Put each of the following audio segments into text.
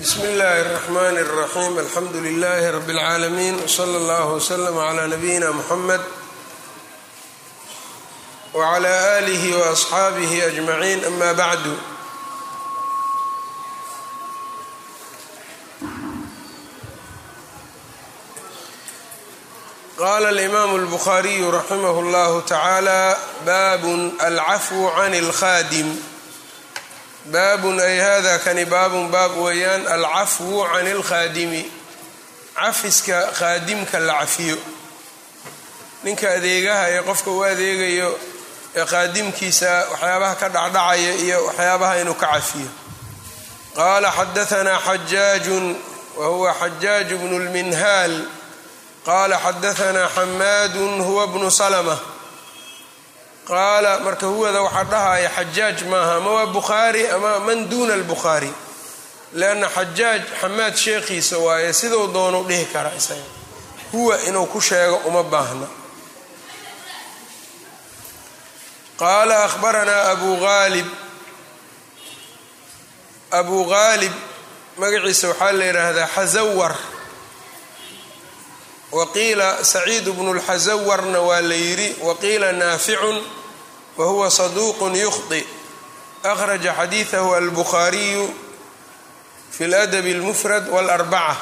bsmi اllahi الرحmn الرaxيm alxamdu لlh rb العaalمين وslى اllه وslm عlى نbyina mحamed وعlى آlih وأصxaabih أجmaعin ama bعd qala الإmam الbخariي raximh اllah taعalى bab alcafو عn الkhاdim baabun ay hada kani baabun baab weeyaan alcafwu can ilkhaadimi cafiska khaadimka la cafiyo. Ninka adeegaha ee qofka u adeegayo ee khaadimkiisa waxyaabaha ka dhacdhacaya iyo waxyaabaha inuu ka cafiyo. Qaala xadaanaa xajaajun wa huwa xajaaju bnu lminhaal. Qaala xadaanaa xamaadun huwa bnu salma qaala marka huwada waxaa dhahaya xajaaj maaha ama waa bukhaari ama man duuna albukhaari? Lianna xajaaj xamaad sheekhiisa waaye siduu doonu dhihi kara isaga. Huwa inuu ku sheego uma baahna. Qaala ahbaranaa abu aalib abu haalib magaciisa waxaa la yidhaahdaa xasawar waqiila saciid bnu lxasawarna waa la yidhi waqiila naaficun wa huwa saduuqun yukhdi akhraja xadiidahu albukhaariyu fi ladabi اlmufrad wاlarbaca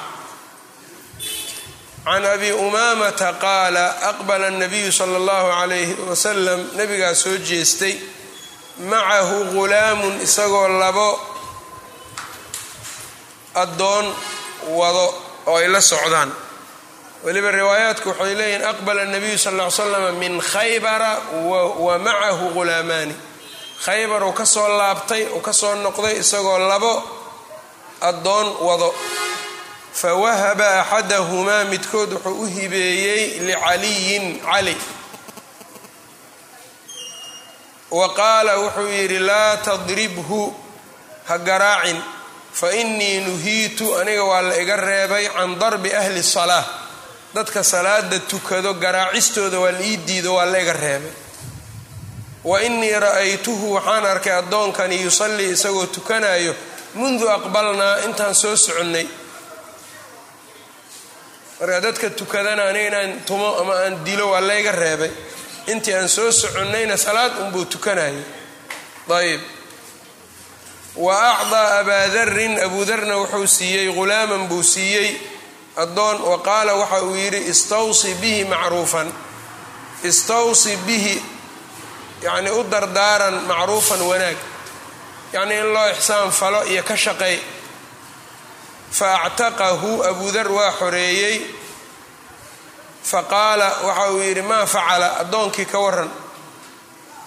can abi umaamata qaala aqbala الnabiyu sala اllahu calayhi wasalam nabigaa soo jeestay macahu ghulaamun isagoo labo addoon wado oo ay la socdaan weliba riwaayaatku waxay leeyihiin aqbala nabiyu sal ly slam min khaybara wa macahu ghulaamaani khaybar uu ka soo laabtay uu ka soo noqday isagoo labo addoon wado. Fa wahaba axadahumaa midkood wuxuu u hibeeyey licaliyin cali. Wa qaala wuxuu yidhi laa tadribhu ha garaacin. Fa innii nuhiitu aniga waa la iga reebay can darbi ahli salaa dadka salaada tukado garaacistooda waa la ii diido waa la iga reebay. Wa innii ra'aytuhu waxaan arkay addoonkani yusallii isagoo tukanayo mundu aqbalnaa intaan soo soconnay. Marka dadka tukadana aniga inaan tumo ama aan dilo waa layga reebay. Intii aan soo soconnayna salaad unbuu tukanayo ayb wa acdaa abaa darin abuudarna wuxuu siiyey ghulaaman buu siiyey addoon wa qaala waxa uu yidhi istawsi bihi macruufan. Istawsi bihi yacnii u dardaaran macruufan wanaag. Yacnii in loo ixsaan falo iyo ka shaqeey fa actaqahu abudar waa xoreeyey. Fa qaala waxa uu yidhi maa facala? Addoonkii ka waran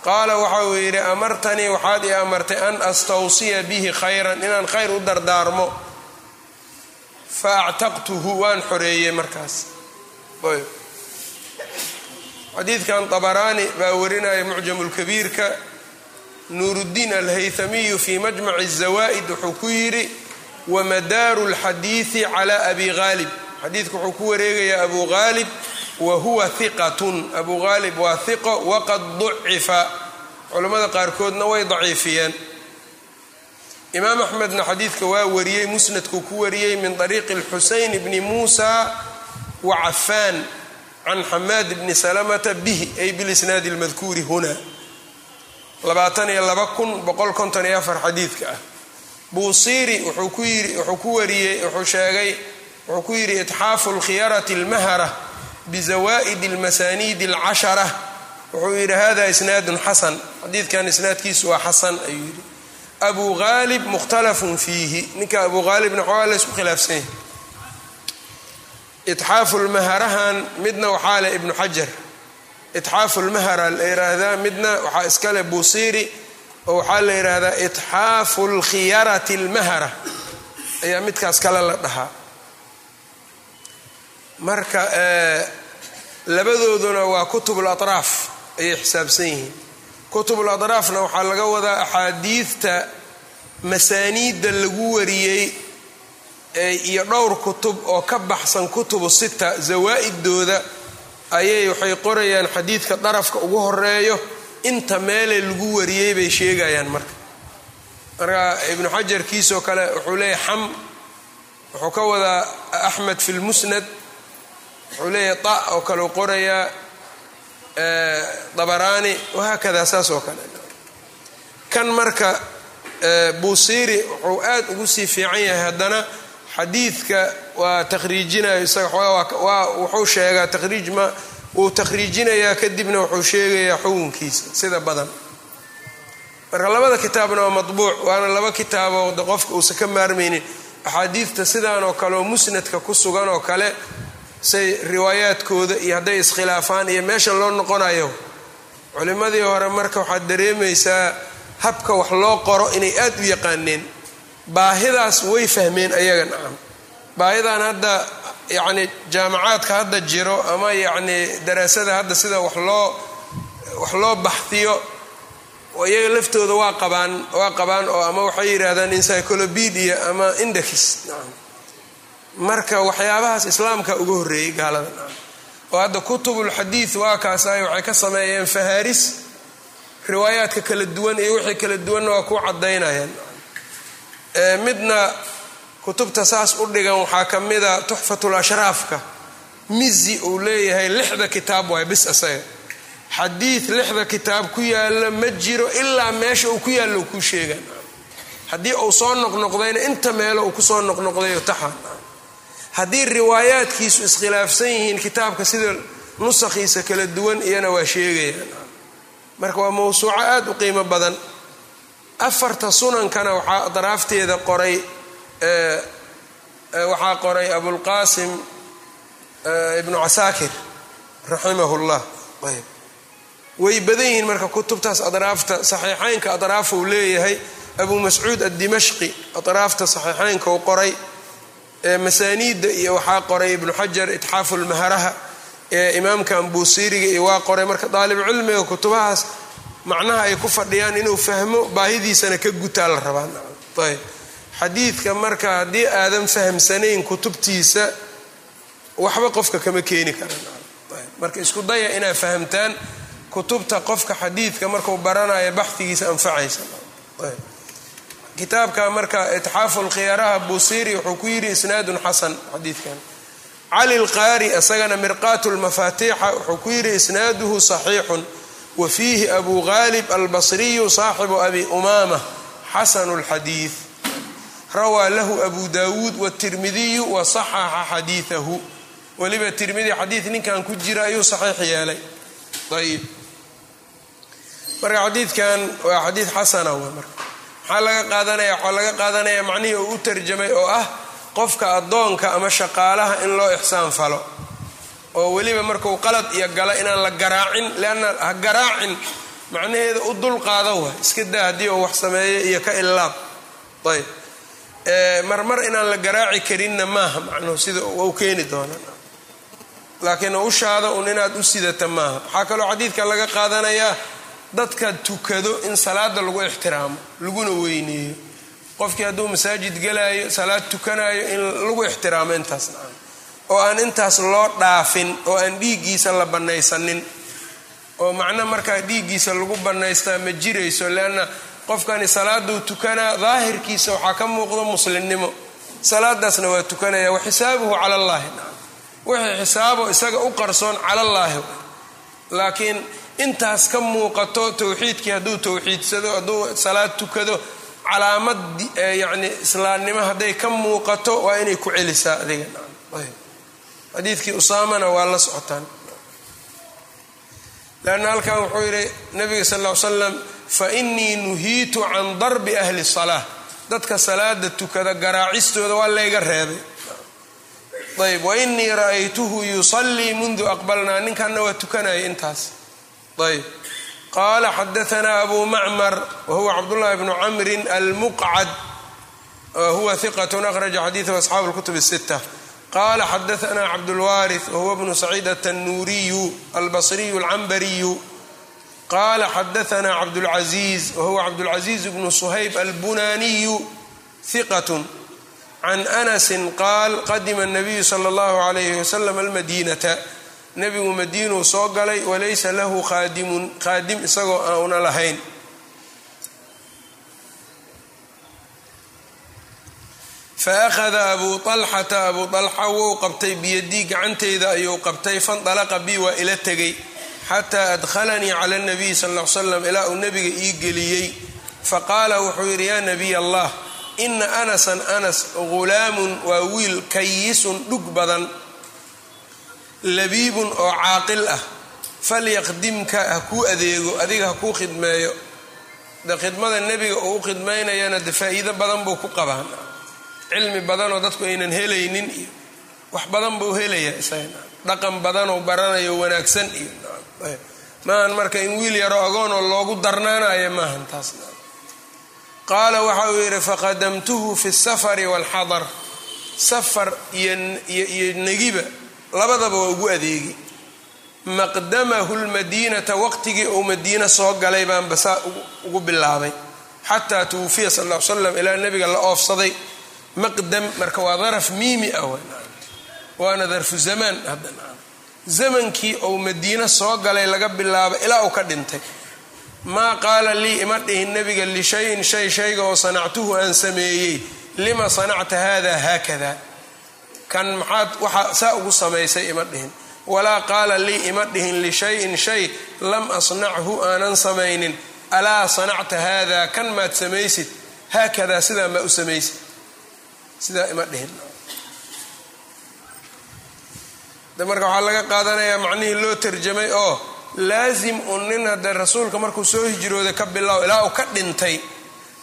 qaala waxa uu yidhi amartanii waxaad ii amartay an astawsiya bihi khayran inaan khayr u dardaarmo fa waan xoreeyey markaas xadiidkan dabaraani baa warinaya mucjamulkabiirka nuuruddiin alhaytamiyu fii majmaci zawaa'id wuxuu ku yidhi wamadaaru alxadiidi calaa abi haalib xadiidku wuxuu ku wareegayaa abu haalib wa huwa hiqatun abu haalib waa hiqo waqad ducifa culammada qaarkoodna way daciifiyeen imaam axmedna xadiidka waa wariyey musnadkuu ku wariyey min طariiqi اlxuseyn bni muusa wa cafaan can xamaad bni salamata bihi ay bilisnaadi اlmadkuuri huna labaatan iyo laba kun boqol konton iyo afar xadiidka ah buusiiri wuxuu ku yiri wuxuu ku wariyey wuxuu sheegay wuxuu ku yidhi itxaafu اlkhiyarati اlmahara bizawaa'id اlmasaniidi اlcashara wuxuu yidhi hada isnaadun xasan xadiidkan isnaadkiisu waa xasan ayuu yidhi abu haalib mukhtalafun fiihi ninka abu haalibna xoogaa la isku khilaafsan yahay. Itxaafu lmaharahan midna waxaa leh ibnu xajar. Itxaafu lmahara la yidhaahdaa midna waxaa iskale buusiiri oo waxaa la yidhaahdaa itxaafu lkhiyarati almahara. Ayaa midkaas kale la dhahaa. Marka labadooduna waa kutub latraaf ayay xisaabsan yihiin kutubul atraafna waxaa laga wadaa axaadiidta masaaniidda lagu wariyey iyo dhowr kutub oo ka baxsan kutubu sita zawaa'idooda. Ayay waxay qorayaan xadiidka darafka ugu horeeyo inta meelee lagu wariyey bay sheegayaan marka. Marka ibnu xajar kiisoo kale wuxuu leeyahy xam wuxuu ka wadaa axmed fi lmusnad wuxuu leeyahay ta oo kale qorayaa dabaraani wahaakada saas oo kale. Kan marka buusiiri wuxuu aad ugu sii fiican yahay haddana xadiidka waa takhriijinayo isaga waa wuxuu sheegaa takhriij ma wuu takhriijinayaa kadibna wuxuu sheegayaa xukunkiisa sida badan. Marka labada kitaabna waa matbuuc waana laba kitaaboo qofka uusan ka maarmaynin. Axaadiidta sidaan oo kale oo musnadka ku sugan oo kale say riwaayaadkooda iyo hadday iskhilaafaan iyo meesha loo noqonayo. Culimmadii hore marka waxaad dareemaysaa habka wax loo qoro inay aad u yaqaaneen baahidaas way fahmeen ayaga nacam baahidan hadda yacni jaamacaadka hadda jiro ama yacni daraasada hadda sida wax loo wax loo baxdiyo iyaga laftooda waa qabaan waa qabaan oo ama waxay yidhaahdaan encyclopedia ama index nacam marka waxyaabahaas islaamka uga horreeyey gaalada. Oo hadda kutubulxadiid waa kaasaay waxay ka sameeyeen fahaaris riwaayaadka kala duwan iyo wixii kala duwanna waa ku cadaynayaan midna kutubta saas u dhigan waxaa ka mida tuxfatul ashraafka mizi uu leeyahay lixda kitaab waay bis isaga xadiid lixda kitaab ku yaalla ma jiro ilaa meesha uu ku yaallo uu kuu sheegan. Haddii uu soo noqnoqdayna inta meelo uu ku soo noqnoqdayo taxa haddii riwaayaadkiisu iskhilaafsan yihiin kitaabka sida nusakhiisa kala duwan iyana waa sheegayaan marka waa mawsuuco aada u qiimo badan. Afarta sunankana waxaa daraafteeda qoray waxaa qoray abulqaasim ibnu casaakir raximahu llah ayb. Way badan yihiin marka kutubtaas adraafta saxiixaynka adraafuu leeyahay. Abu mascuud addimashqi adraafta saxiixaynka u qoray masaaniidda iyo waxaa qoray ibnu xajar itxaafu lmaharaha ee imaamka ambuusiiriga iyo waa qoray marka daalibcilmiga kutubahaas. Macnaha ay ku fadhiyaan inuu fahmo baahidiisana ka gutaa la rabaa. Ayb. Xadiidka marka haddii aadan fahamsanayn kutubtiisa waxba qofka kama keeni karan marka isku daya inaad fahamtaan kutubta qofka xadiidka markuu baranayo baxdigiisa anfacaysa kitaabka marka itxaafu lkhiyaraha buusiiri wuxuu ku yidhi isnaadun xasan xadiidkan. Cali lqaari isagana mirqaat lmafaatiixa wuxuu ku yidhi isnaaduhu saxiixun. Wa fiihi abu ghalib albasriyu saaxibu abi umaama xasanu lxadiid rawaa lahu abu dawuud wtirmidiyu wa saxaxa xadiiahu weliba tirmidi xadiid ninkan ku jira ayuu saxiix yeelay. Ayib marka xadiidkan waa xadiid xasana marka maxaa laga qaadanaya waxaa laga qaadanaya macnihii uu u tarjamay oo ah qofka addoonka ama shaqaalaha in loo ixsaan falo. Oo weliba markuu qalad iyo galo inaan la garaacin leanna ha garaacin macnaheeda u dul qaado wa iska daa haddii uu wax sameeyo iyo ka illaab ayb. Marmar inaan la garaaci karinna maaha macnuhu sida u keeni doona laakiin ushaada un inaad u sidata maaha. Waxaa kaloo xadiidka laga qaadanayaa dadka tukado in salaada lagu ixtiraamo laguna weyneeyo. Qofkii hadduu masaajid galaayo salaad tukanayo in lagu ixtiraamo intaas nacam. Oo aan intaas loo dhaafin oo aan dhiiggiisa la bannaysanin. Oo macno markaa dhiiggiisa lagu bannaystaa ma jirayso leanna qofkani salaaduu tukanaa daahirkiisa waxaa ka muuqdo muslimnimo. Salaadaasna waa tukanaya wa xisaabuhu cala allaahi nacam. Wixii xisaabo isaga u qarsoon cala allaahi laakiin intaas ka muuqato towxiidkii hadduu towxiidsado hadduu salaad tukado calaamad yacni islaamnimo hadday ka muuqato waa inay ku celisaa adiga. Xadiidkii usaamana waa la socotaan. Leanna halkan wuxuu yidhi nabiga sal ll slam fa innii nuhiitu can darbi ahli salaa dadka salaada tukada garaacistooda waa layga reebay. Ayb wa innii ra'aytuhu yusallii mundu aqbalnaa. Ninkanna waa tukanaya intaas ayb qaala xadaanaa abu macmar wahuwa cabdullahi bnu camrin almuqcad huwa hiqatun akhraja xadiidahu asxaabu lkutub sita qala xadaanaa cabdulwaari wahuwa bnu saciid atanuuriyu albasriyu alcambariyu qala xadaanaa cabdulcaziiz wahuwa cabdulcaziiz bnu suhayb albunaniyu hiqatun can anasin qaal qadima nabiyu sala allahu alayhi wasalam almadiinata nebigu madiinuu soo galay walaysa lahu qaadimun qaadim isagoo auna lahayn. Fa akhada abuu alxata abuu alxa wou qabtay biyadii gacanteyda ayuu qabtay fandalaqa bi waa ila tegay xataa adkhalanii cala nabiy sal l slam ilaa uu nebiga ii geliyey. Faqaala wuxuu yidhi yaa nabiy allah ina anasan anas ghulaamun waa wiil kayisun dhug badan labiibun oo caaqil ah. Falyaqdimka ha kuu adeego adiga ha kuu khidmeeyo. De khidmada nebiga uu u khidmaynayana de faa-iido badan buu ku qabaan. Cilmi badanoo dadku aynan helaynin iyo wax badan buu helayaa isaga. Dhaqan badanoo baranayo wanaagsan iyo maahan marka in wiil yaro agoonoo loogu darnaanayo maahan taas. Qaala waxa uu yidhi faqadamtuhu fi safari waalxadar safar iyo negiba labadaba waa ugu adeegi. Maqdamahu lmadiinata waqtigii uu madiina soo galay baanba saa ugu bilaabay. Xataa tuwufiya sal l slam ilaa nebiga la oofsaday. Maqdam marka waa daraf miimi ah waana darfu zamaan zamankii uu madiino soo galay laga bilaabo ilaa uu ka dhintay. Maa qaala lii ima dhihin nebiga lishayin shay shayga oo sanactuhu aan sameeyey. Lima sanacta hada haakada kan maxaad waxaa saa ugu samaysay ima dhihin. Walaa qaala lii ima dhihin lishayin shay lam asnachu aanan samaynin. Alaa sanacta hada kan maad samaysid? Haakadaa sidaa maa u samaysid. Sidaa ima dhihin. Marka waxaa laga qaadanayaa macnihii loo tarjamay oo laasim un nin hadde rasuulka markuu soo hijrooday ka bilow ilaa uu ka dhintay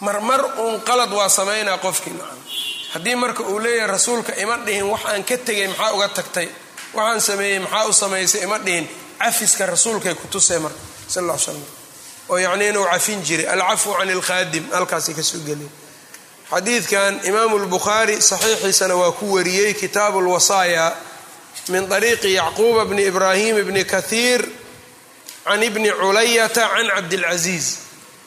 marmar uun qalad waa samaynaa qofkii haddii marka uu leeyahay rasuulka ima dhihin wax aan ka tegay maxaa uga tagtay? Waxaan sameeyey maxaa u samaysay ima dhihin. Cafiska rasuulkay ku tusay marka sal ly slam oo yacnii inuu cafin jiray. Alcafwu can ilkhaadim halkaasay ka soo gelin. Xadiidkan imaamu lbukhaari saxiixiisana waa ku wariyey kitaabu lwasaaya min طariiqi yacquuba bni ibraahim bni kahiir can ibni culayata can cabdilcaziiz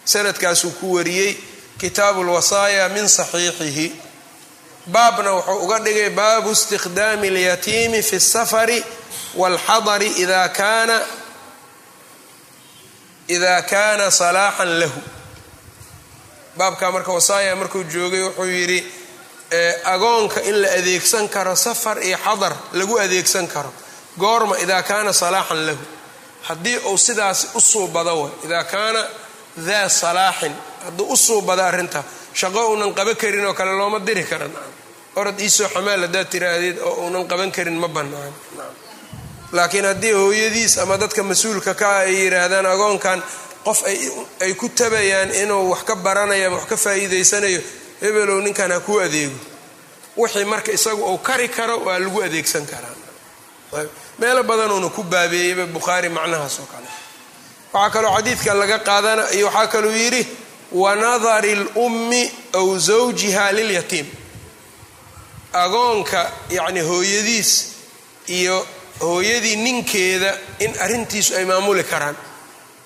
sanadkaasuu ku wariyey kitaabu lwasaaya min saxiixihi baabna wuxuu uga dhigay baabu istikhdaami اlyatiimi fi الsafari wاlxadari ida kaana ida kaana salaaxan lahu baabkaa marka wasaaya markuu joogay wuxuu yidhi agoonka in la adeegsan karo safar iyo xadar lagu adeegsan karo goorma idaa kaana salaaxan lahu haddii uu sidaas u suubado way idaa kaana daa salaaxin hadduu u suubado arrinta shaqo uunan qaban karin oo kale looma diri karan orad iisoo xamaal haddaad tiraahdeed oo uunan qaban karin ma bannaan. Laakiin haddii hooyadiis ama dadka mas'uulka ka ah ay yidhaahdaan agoonkan qof ay ku tabayaan inuu wax ka baranayo ama wax ka faa'iidaysanayo hebelow ninkan ha kuu adeego wixii marka isagu uu kari karo waa lagu adeegsan karaa. Meelo badanuuna ku baabeeyeyba bukhaari macnahaas oo kale. Waxaa kaloo xadiidka laga qaadana iyo waxaa kaluu yidhi wanadari lummi aw zawjiha lilyatiim agoonka yacni hooyadiis iyo hooyadii ninkeeda in arrintiisu ay maamuli karaan.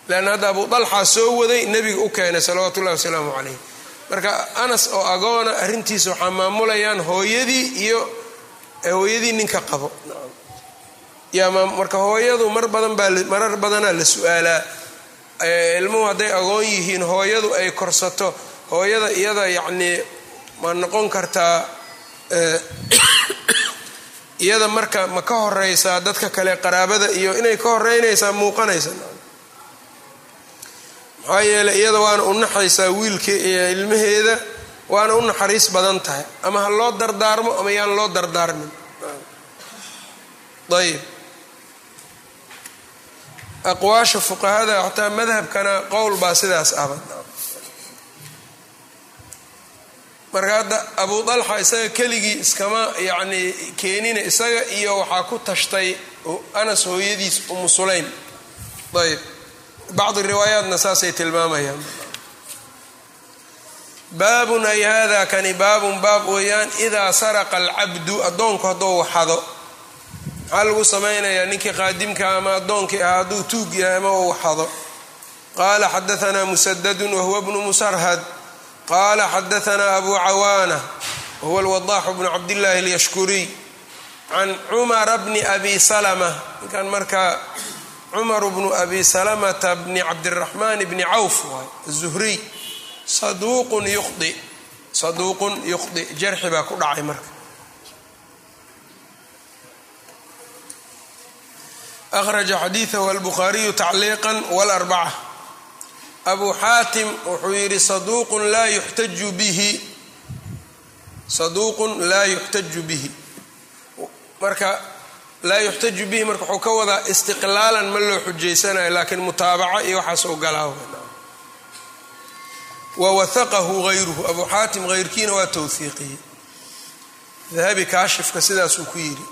Leanna hadda abu dalxa soo waday nebiga u keenay salawaatu ullahi wasalaamu calayh marka anas oo agoona arrintiisa waxaa maamulayaan hooyadii iyo hooyadii ninka qabo. Marka hooyadu mar badan baa marar badanaa la su'aalaa. Ilmuhu hadday agoon yihiin hooyadu ay korsato. Hooyada iyada yacnii ma noqon kartaa iyada marka ma ka horeysaa dadka kale qaraabada iyo inay ka horeynaysaa muuqanaysa. Maxaa yeeley iyada waana u naxaysaa iyo ilmaheeda waana u naxariis badan tahay. Ama ha loo dardaarmo ama yaan loo dardaarmin. Ayb aqwaasha fuqahada xataa madhabkana qowl baa sidaas aba marka hadda abu dalxa isaga keligii iskama yacni keenina isaga iyo waxaa ku tashtay anas hooyadiis umu sulaym. Ayb bacdi riwaayaatna saasay tilmaamayaan. Baabun ay hada kani baabun baab weeyaan idaa saraqa alcabdu addoonku hadduu waxado. Maxaa lagu samaynayaa ninkii qaadimka ama addoonkii ah hadduu tuug yahay ama uu waxado. Qaala xadaanaa musadadun wahuwa bnu musarhad qaala xadaanaa abu cawaana wahuwa alwadaaxu bnu cabdillaahi alyashkuriy can cumara bni abi salama ninkan markaa cumaru bnu abi salamata bni cabdiraxmaan bni cawf waay azuhriy saduuqun yuqdi saduuqun yuqdi jarxi baa ku dhacay marka akhraja xadiidahu albukhaariyu tacliiqan wاlarbaca abu xaatim wuxuu yidhi saduuqun laa yuxtaju bihi. Saduuqun laa yuxtaju bihi. Marka laa yuxtaju bihi marka wuxuu ka wadaa istiqlaalan ma loo xujaysanayo laakiin mutaabaca iyo waxaas galaa wa wahaqahu hayruhu abu xaatim hayrkiina waa towhiiqiyey dahabi kaashifka sidaasuu ku yidhi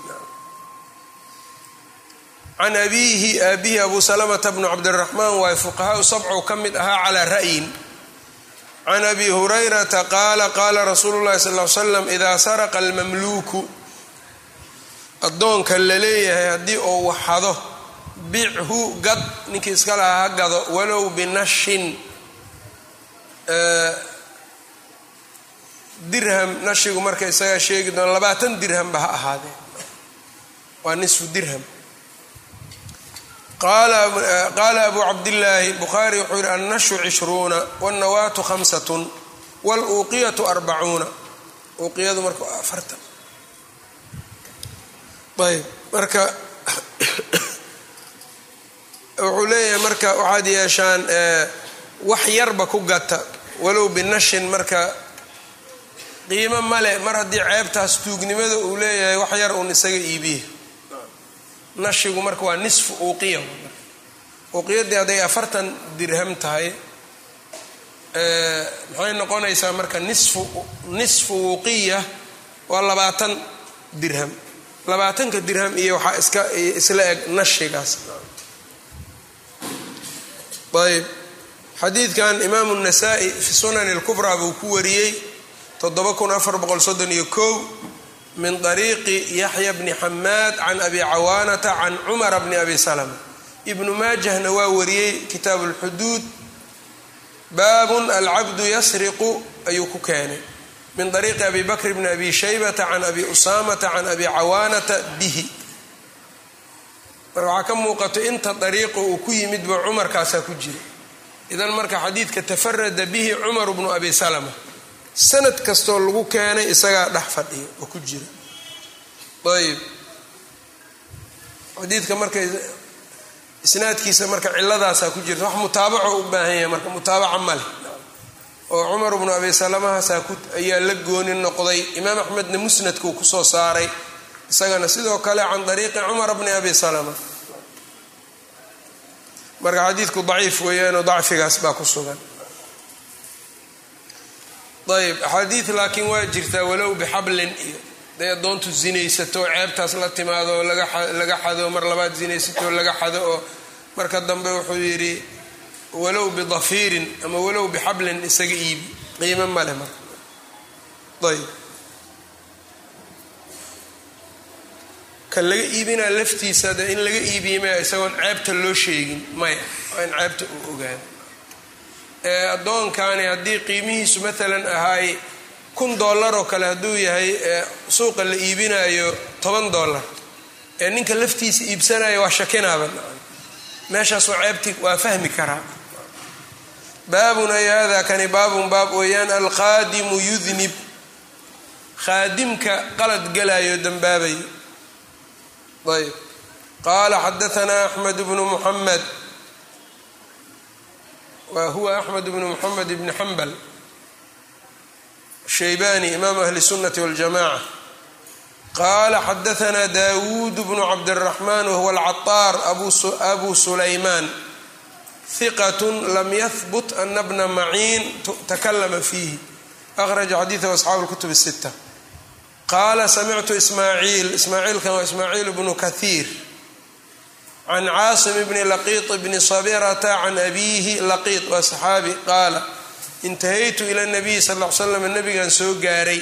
can abiihi aabihi abu salamata bnu cabdiraxmaan waay fuqahaau sabcu ka mid ahaa calaa ra'yin. Can abi hurayrata qaala qaala rasuulu llahi sal l slam idaa saraqa almamluuku addoonka la leeyahay haddii uu waxado bichu gad ninkii iska lahaa ha gado walow binashin dirham nashigu marka isagaa sheegi doona labaatan dirhamba ha ahaadee waa nisfu dirham qaala abu cabdillaahi bukhaari wuxuu yihi annashu cishruuna wاnnawaatu hamsatun wاluuqiyatu arbacuuna uuqiyadu marka afartan ayb marka wuxuu leeyahay marka waxaad yeeshaan wax yarba ku gata walow binashin marka qiimo male mar haddii ceebtaas tuugnimada uu leeyahay wax yar uun isaga iibiya nashigu marka waa nisfu uuqiya uuqiyadii hadday afartan dirham tahay maxay noqonaysaa marka nisfu nisfu uuqiya waa labaatan dirham. Labaatanka dirham iyo waxaa iska isla eg nashigaas. Ayb xadiidkan imaamu nasaa-i fi sunani اlkubraa buu ku wariyey min طariiqi yaxya bni xamaad can abi cawaanata can cumara bni abi salma ibnu maajahna waa wariyey kitaabu اlxuduud baabun alcabdu yasriqu ayuu ku keenay. Min ariiqi abi bakr bni abi shaybata can abi usaamata can abi cawaanata bihi. Marka waxaa ka muuqato inta dariiqo uu ku yimid ba cumarkaasaa ku jira idan marka xadiidka tafarada bihi cumar bnu abi salma sanad kastoo lagu keenay isagaa dhex fadhiya oo ku jira. Ayb xadiidka marka isnaadkiisa marka ciladaasaa ku jirta. Wax mutaabaco u baahan yahay marka mutaabaca male. Oo cumar bnu abi salamahaasaa ayaa la gooni noqday. Imaam axmedna musnadkuu ku soo saaray. Isagana sidoo kale can dariiqi cumar bni abi salama. Marka xadiidku daciif weeyaanoo dacfigaas baa ku sugan ayb axaadiid laakiin waa jirtaa walow bixablin iyo day addoontu zinaysato ceebtaas la timaado oo laga xado mar labaad zinaysato laga xado oo marka dambe wuxuu yidhi walow bidafiirin ama walow bixablin isaga iibi qiimo male marka. Ayb kan laga iibinaa laftiisa de in laga iibiye maya isagoon ceebta loo sheegin maya waa in ceebta uu ogaado addoonkani haddii qiimihiisu maalan ahaay kun dollar oo kale hadduu yahay suuqa la iibinayo toban dollar. Ee ninka laftiisa iibsanayo waa shakinaaba. Meeshaasoo ceebti waa fahmi karaa baabun ay hada kani baabun baab weeyaan alqaadimu yudnib. Khaadimka qalad galayo dambaabayo ayb qaala xadaanaa axmed bnu muxamed wa huwa axmed bnu muxamed bni xambal shaybani imaamu ahli sunati waljamaca qaala xadaanaa dawuud bnu cabdiraxmaan wahuwa alcaطaar abu sulaymaan hiqat lam yahbut ana bna maciin takalama fiihi akhraja xadiidahu asxaabu اlkutub الsita qaala samictu ismaaciil ismaaciilkan waa ismaaciil bnu kahiir can caasim bni laqiiط bni sabirata can abiihi laqiiط waa saxaabi qaala intahaytu ila nabiyi sal l slam nabigan soo gaaray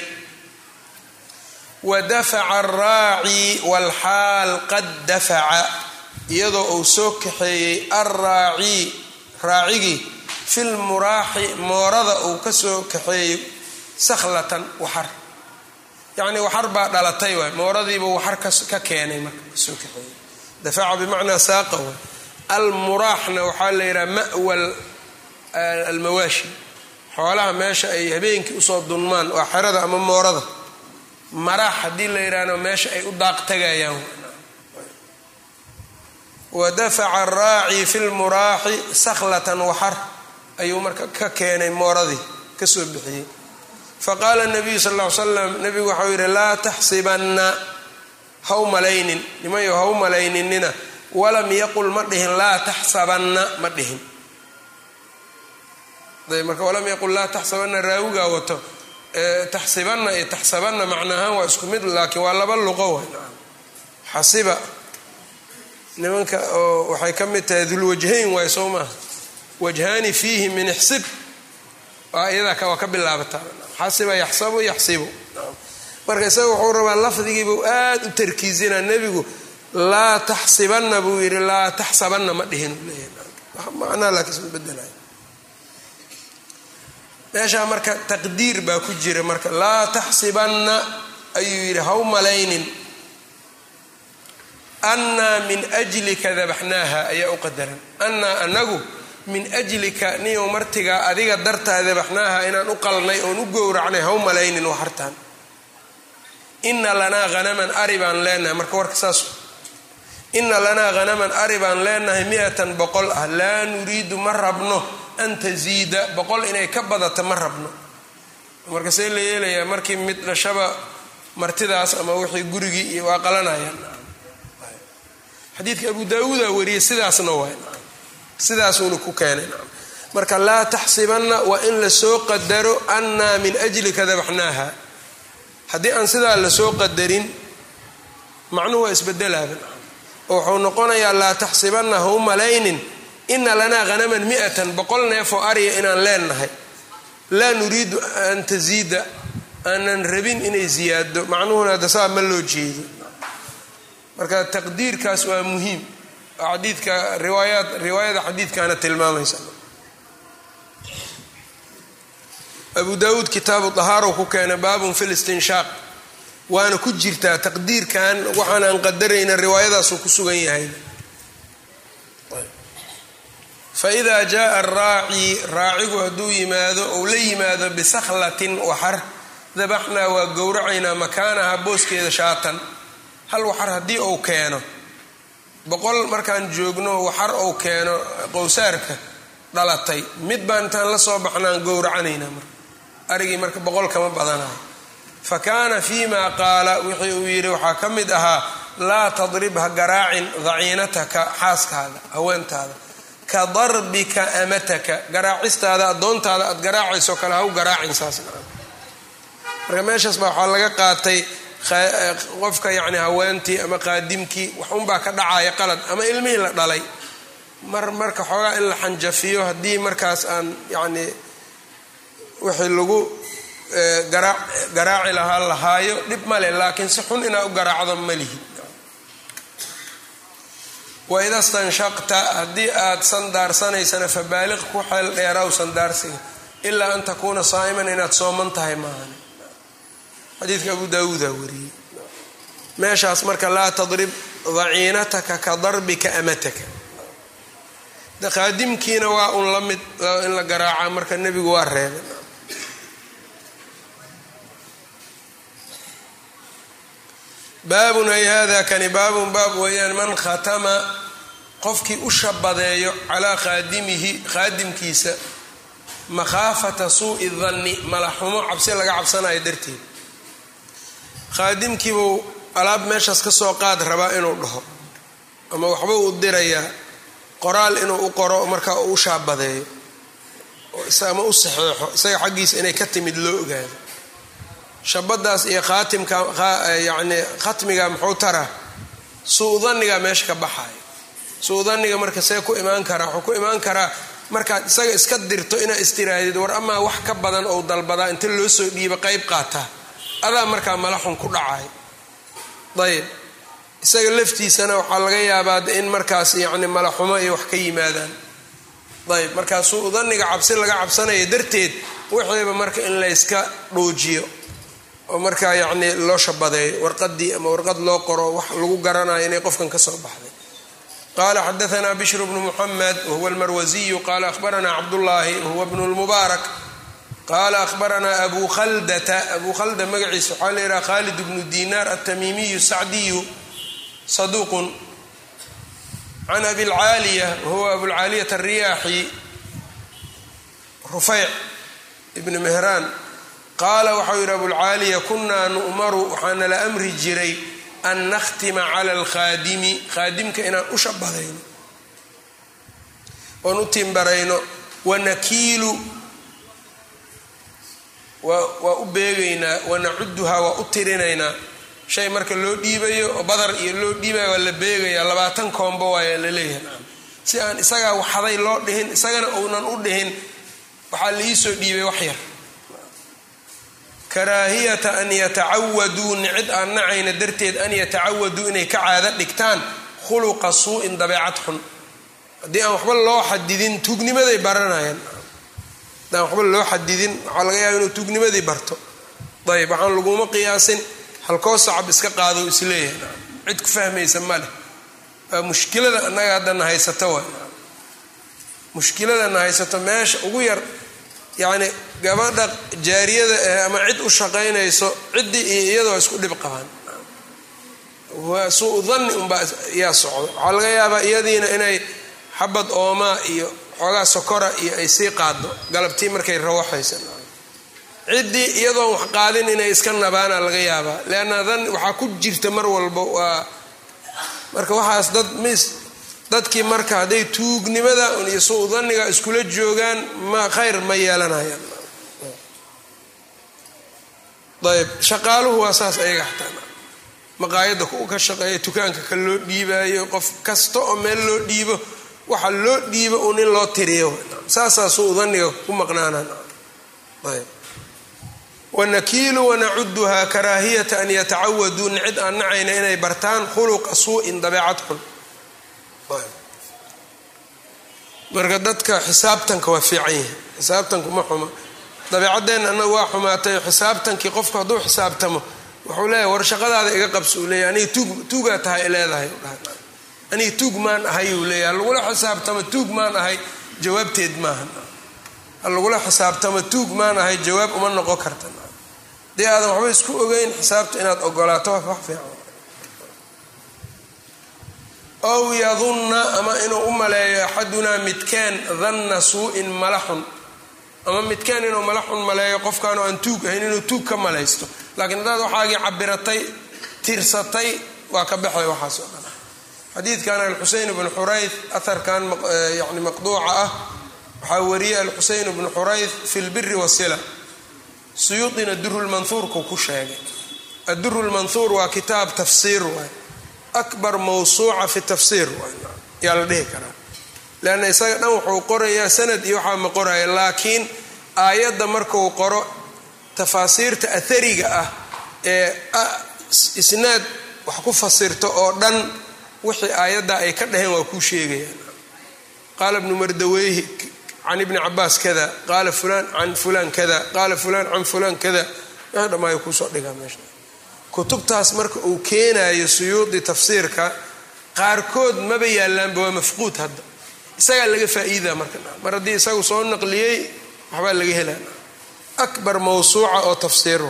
wadafaca araaci walxaal qad dafaca iyadoo uu soo kaxeeyey alraaci raacigii filmuraaxi moorada uu ka soo kaxeeyey sakhlatan waxar yacnii waxar baa dhalatay waay mooradiiba waxar ka keenay marka ka soo kaxeeyey dafaca bimacnaa saaqa waay almuraaxna waxaa la yidhaha ma'wa almawaashi. Xoolaha meesha ay habeenkii u soo dunmaan waa xerada ama moorada. Maraax haddii la yidhaahdo meesha ay u daaq tagayaan. Wa dafaca araaci fi lmuraaxi sakhlatan waxar ayuu marka ka keenay mooradii ka soo bixiyey. Faqaala nabiyu sal ll ly slam nabigu waxau yidhi laa taxsibanna ha u malaynin nimayo ha malayninina walam yaqul ma dhihin laa taxsabanna ma dhihin. Marka walam yaqul laa taxsabanna raawigaa wato taxsibanna iyo taxsabanna macnaahaan waa isku mid laakiin waa laba luqo wa xasiba. Nimanka oo waxay ka mid tahay dulwajhayn waay soo maaha wajhaani fiihi min ixsib. Waa iyadaa waa ka bilaabataa. Xasiba yaxsabu yaxsibu marka isaga wuxuu rabaa lafdigiibuu aad u tarkiizinaa nebigu laa taxsibanna buu yidhi laa taxsabanna ma dhihin u leeyahay. Macnaa laakiin isma bedelay meeshaa marka taqdiir baa ku jira marka laa taxsibanna ayuu yidhi ha u malaynin annaa min ajlika dabaxnaaha ayaa u qadaran. Annaa anagu min ajlika niyow martigaa adiga dartaa dabaxnaaha inaan u qalnay oon u gowracnay ha u malaynin waxartaan ina lanaa hanaman ari baan leenahay. Marka warka saas. Ina lanaa hanaman ari baan leenahay mi-atan boqol. Ah laa nuriidu ma rabno an taziida. Boqol inay ka badata ma rabno. Marka see la yeelayaa markii mid dhashaba martidaas ama wixii gurigii iyo waa qalanayaan xadiidka abu daawuuda wariyey sidaasna waay sidaasuuna ku keenay. Marka laa taxsibanna waa in la soo qadaro annaa min ajlika dabaxnaaha haddii aan sidaa la soo qadarin macnuhu waa isbedelaaba oo wuxuu noqonayaa laa taxsibanna ha u malaynin. Ina lanaa hanaman mi-atan boqol neefoo ariya inaan leenahay laa nuriidu an taziida aanan rabin inay ziyaado macnuhuna hadda saa ma loo jeedo marka taqdiirkaas waa muhiim. Xadiidka riwaayaad riwaayada xadiidkaana tilmaamaysa abu daawuud kitaabu dahaaro ku keenay baabun fi listinshaaq waana ku jirtaa taqdiirkan waxaan aan qadarayna riwaayadaasuu ku sugan yahay. Faida jaءa araaci raacigu hadduu yimaado ou la yimaado bisakhlatin waxar dabaxnaa waa gowracaynaa makaanaha booskeeda shaatan. Hal waxar haddii uu keeno. Boqol markaan joogno waxar uu keeno qowsaarka dhalatay. Mid baan intaan la soo baxnaan gowracanaynaa marka arigii marka boqol kama badanayo fa kaana fiima qaala wixii uu yidhi waxaa ka mid ahaa laa tadrib ha garaacin daciinataka xaaskaada haweentaada. Ka darbika amataka garaacistaada addoontaada aad garaacayso kale ha u garaacin saas marka meeshaas baa waxaa laga qaatay qofka yacni haweentii ama qaadimkii wax unbaa ka dhacaya qalad ama ilmihii la dhalay. Mar marka xoogaa in la xanjafiyo haddii markaas aan yacni wixii lagu garaaci lahaa lahaayo dhib male laakiin si xun inaa u garaacdo ma lihi. Waida stanshaqta haddii aad sandaarsanaysana fabaaliq ku xeel dheeraw sandaarsiga ilaa an takuuna saa'iman inaad sooman tahay maahan xadiidka abu daawuuda wariyey. Meeshaas marka laa tadrib daciinataka ka darbika amataka. Qaadimkiina waa un la mid in la garaaca marka nebigu waa reebay baabun ay hada kani baabun baab weeyaan man khatama qofkii u shabadeeyo calaa qaadimihi qaadimkiisa makhaafata suu'i danni malaxumo cabsi laga cabsanayo darteed. Qaadimkiibuu alaab meeshaas ka soo qaad rabaa inuu dhaho ama waxba uu dirayaa qoraal inuu u qoro markaa uu u shaabadeeyo ama u saxeexo isaga xaggiisa inay ka timid loo ogaado shabadaas iyo khaatimka yani khatmiga muxuu taraa suu-daniga meesha ka baxayo suu-daniga marka see ku imaan karaa wuxuu ku imaan karaa markaad isaga iska dirto inaad istiraadid war amaa wax ka badan ou dalbadaa inta loo soo dhiiba qayb qaataa adaa markaa malaxun ku dhacayo ayb isaga laftiisana waxaa laga yaabaa in markaas yani malaxumo iyo wax ka yimaadaan. Ayb markaa suu-daniga cabsi laga cabsanaya darteed wixiiba marka in layska dhuujiyo oo markaa yacni loo shabadeeyo warqadii ama warqad loo qoro wax lagu garanayo inay qofkan ka soo baxday. Qala xadaanaa bishr bnu muxamed wahuwa almarwasiyu qala ahbaranaa cabdullaahi wahuwa bnu lmubaarak qaala ahbaranaa abu khaldata abu khalda magaciisa waxaa la yidhaha khalid bnu dinaar altamimiyu sacdiyu saduuqun. Can abilcaaliya wahuwa abulcaaliyat alriyaaxi rufeyc ibni mehraan qaala waxau yidhi abulcaaliya kunaa nu'maru waxaana la amri jiray an nakhtima cala alkhaadimi. Khaadimka inaan u shabadayno oon u timbarayno wanakiilu waa u beegaynaa wanacuduhaa waa u tirinaynaa. Shay marka loo dhiibayo oo badar iyo loo dhiibayo waa la beegayaa labaatan koombo waaya la leeyahay. Si aan isagaa waxaday loo dhihin isagana uunan u dhihin waxaa laiisoo dhiibay wax yar karaahiyata an yatacawaduu nicid aan nacayna darteed an yatacawaduu inay ka caado dhigtaan khuluqa suu-in dabeecad xun. Haddii aan waxba loo xadidin tuugnimaday baranayaan. Haddaan waxba loo xadidin waxaa laga yaaba inuu tuugnimadii barto. Ayb waxaan laguma qiyaasin. Halkoo sacab iska qaado is leeyahay cid ku fahmaysa ma leh. Waa mushkilada annaga haddana haysato waay. Mushkiladana haysato meesha ugu yar yacni gabadha jaariyada eh ama cid u shaqaynayso ciddii iyo iyada waa isku dhib qabaan. Waa suu danni unbaa yaa socdo. Waxaa laga yaabaa iyadiina inay xabad oomaa iyo xoogaa sokora iyo ay sii qaado galabtii markay rawaxaysa. Ciddii iyadoon wax qaadin inay iska nabaana laga yaabaa. Leanna dan waxaa ku jirta mar walba waa marka waxaas dad mis dadkii marka hadday tuugnimada iyo suu daniga iskula joogaan ma khayr ma yeelanayaan. Ayb shaqaaluhu waa saas ayaga xataa. Maqaayadda ku ka shaqeeya dukaanka ka loo dhiibaayo qof kasta oo meel loo dhiibo waxa loo dhiibo uun in loo tiriyo. Saasaa suu ku maqnaanaan ayb wanakiilu wanacuduhaa karaahiyata an yatacawaduu nicid aan nacayna inay bartaan khuluqa suu-in dabeecad xun marka dadka xisaabtanka waa fiican yahay xisaabtanku ma xuma. Dabeecadeenna annaga waa xumaatay xisaabtankii qofku hadduu xisaabtamo wuxuu leeyahay war shaqadaada iga qabsi uu leeyahy aniga tuug tuugaa tahay leedahay. Aniga tuug maan ahay uu leeyahay. Halagula xisaabtamo tuug maan ahay. Jawaabteed maaha halagula xisaabtamo tuug maan ahay. Jawaab uma noqon karta. Dee aadan waxba isku ogeyn xisaabta inaad ogolaato wax fiican ow yadunna ama inuu u maleeyo axadunaa midkeen danna suu-in mala xun ama midkeen inuu mala xun maleeyo qofkaanu aan tuug ahayn inuu tuug ka malaysto. Laakiin haddaad waxaagii cabiratay tirsatay waa ka baxay waxaas oo dhan xadiidkan alxuseyn bnu xurayth aharkan yani maqduuca ah waxaa wariyey alxuseyn bnu xurayth fi lbiri wasila suyuudina durulmanhuurku ku sheegay. Adduru lmanhuur waa kitaab tafsiir waay akbar mawsuuca fi tafsiir yaa la dhihi karaa. Leanna isaga dhan wuxuu qorayaa sanad iyo waxaa ma qoraya laakiin aayadda markuu qoro tafaasiirta athariga ah ee isnaad wax ku fasirto oo dhan wixii aayadda ay ka dhaheen waa kuu sheegayaan. Qaala ibnu mardaweyhi can ibni cabaas kada qaala fulaan can fulaan kada qaala fulaan can fulaan kada. Wixii dhammaaya kuusoo dhigaa meesha kutubtaas marka uu keenayo suyuudi tafsiirka qaarkood maba yaallaanba waa mafquud hadda isagaa laga faa'iidaa marka mar haddii isagu soo naqliyey waxbaa laga helaa akbar mawsuuca oo tafsiir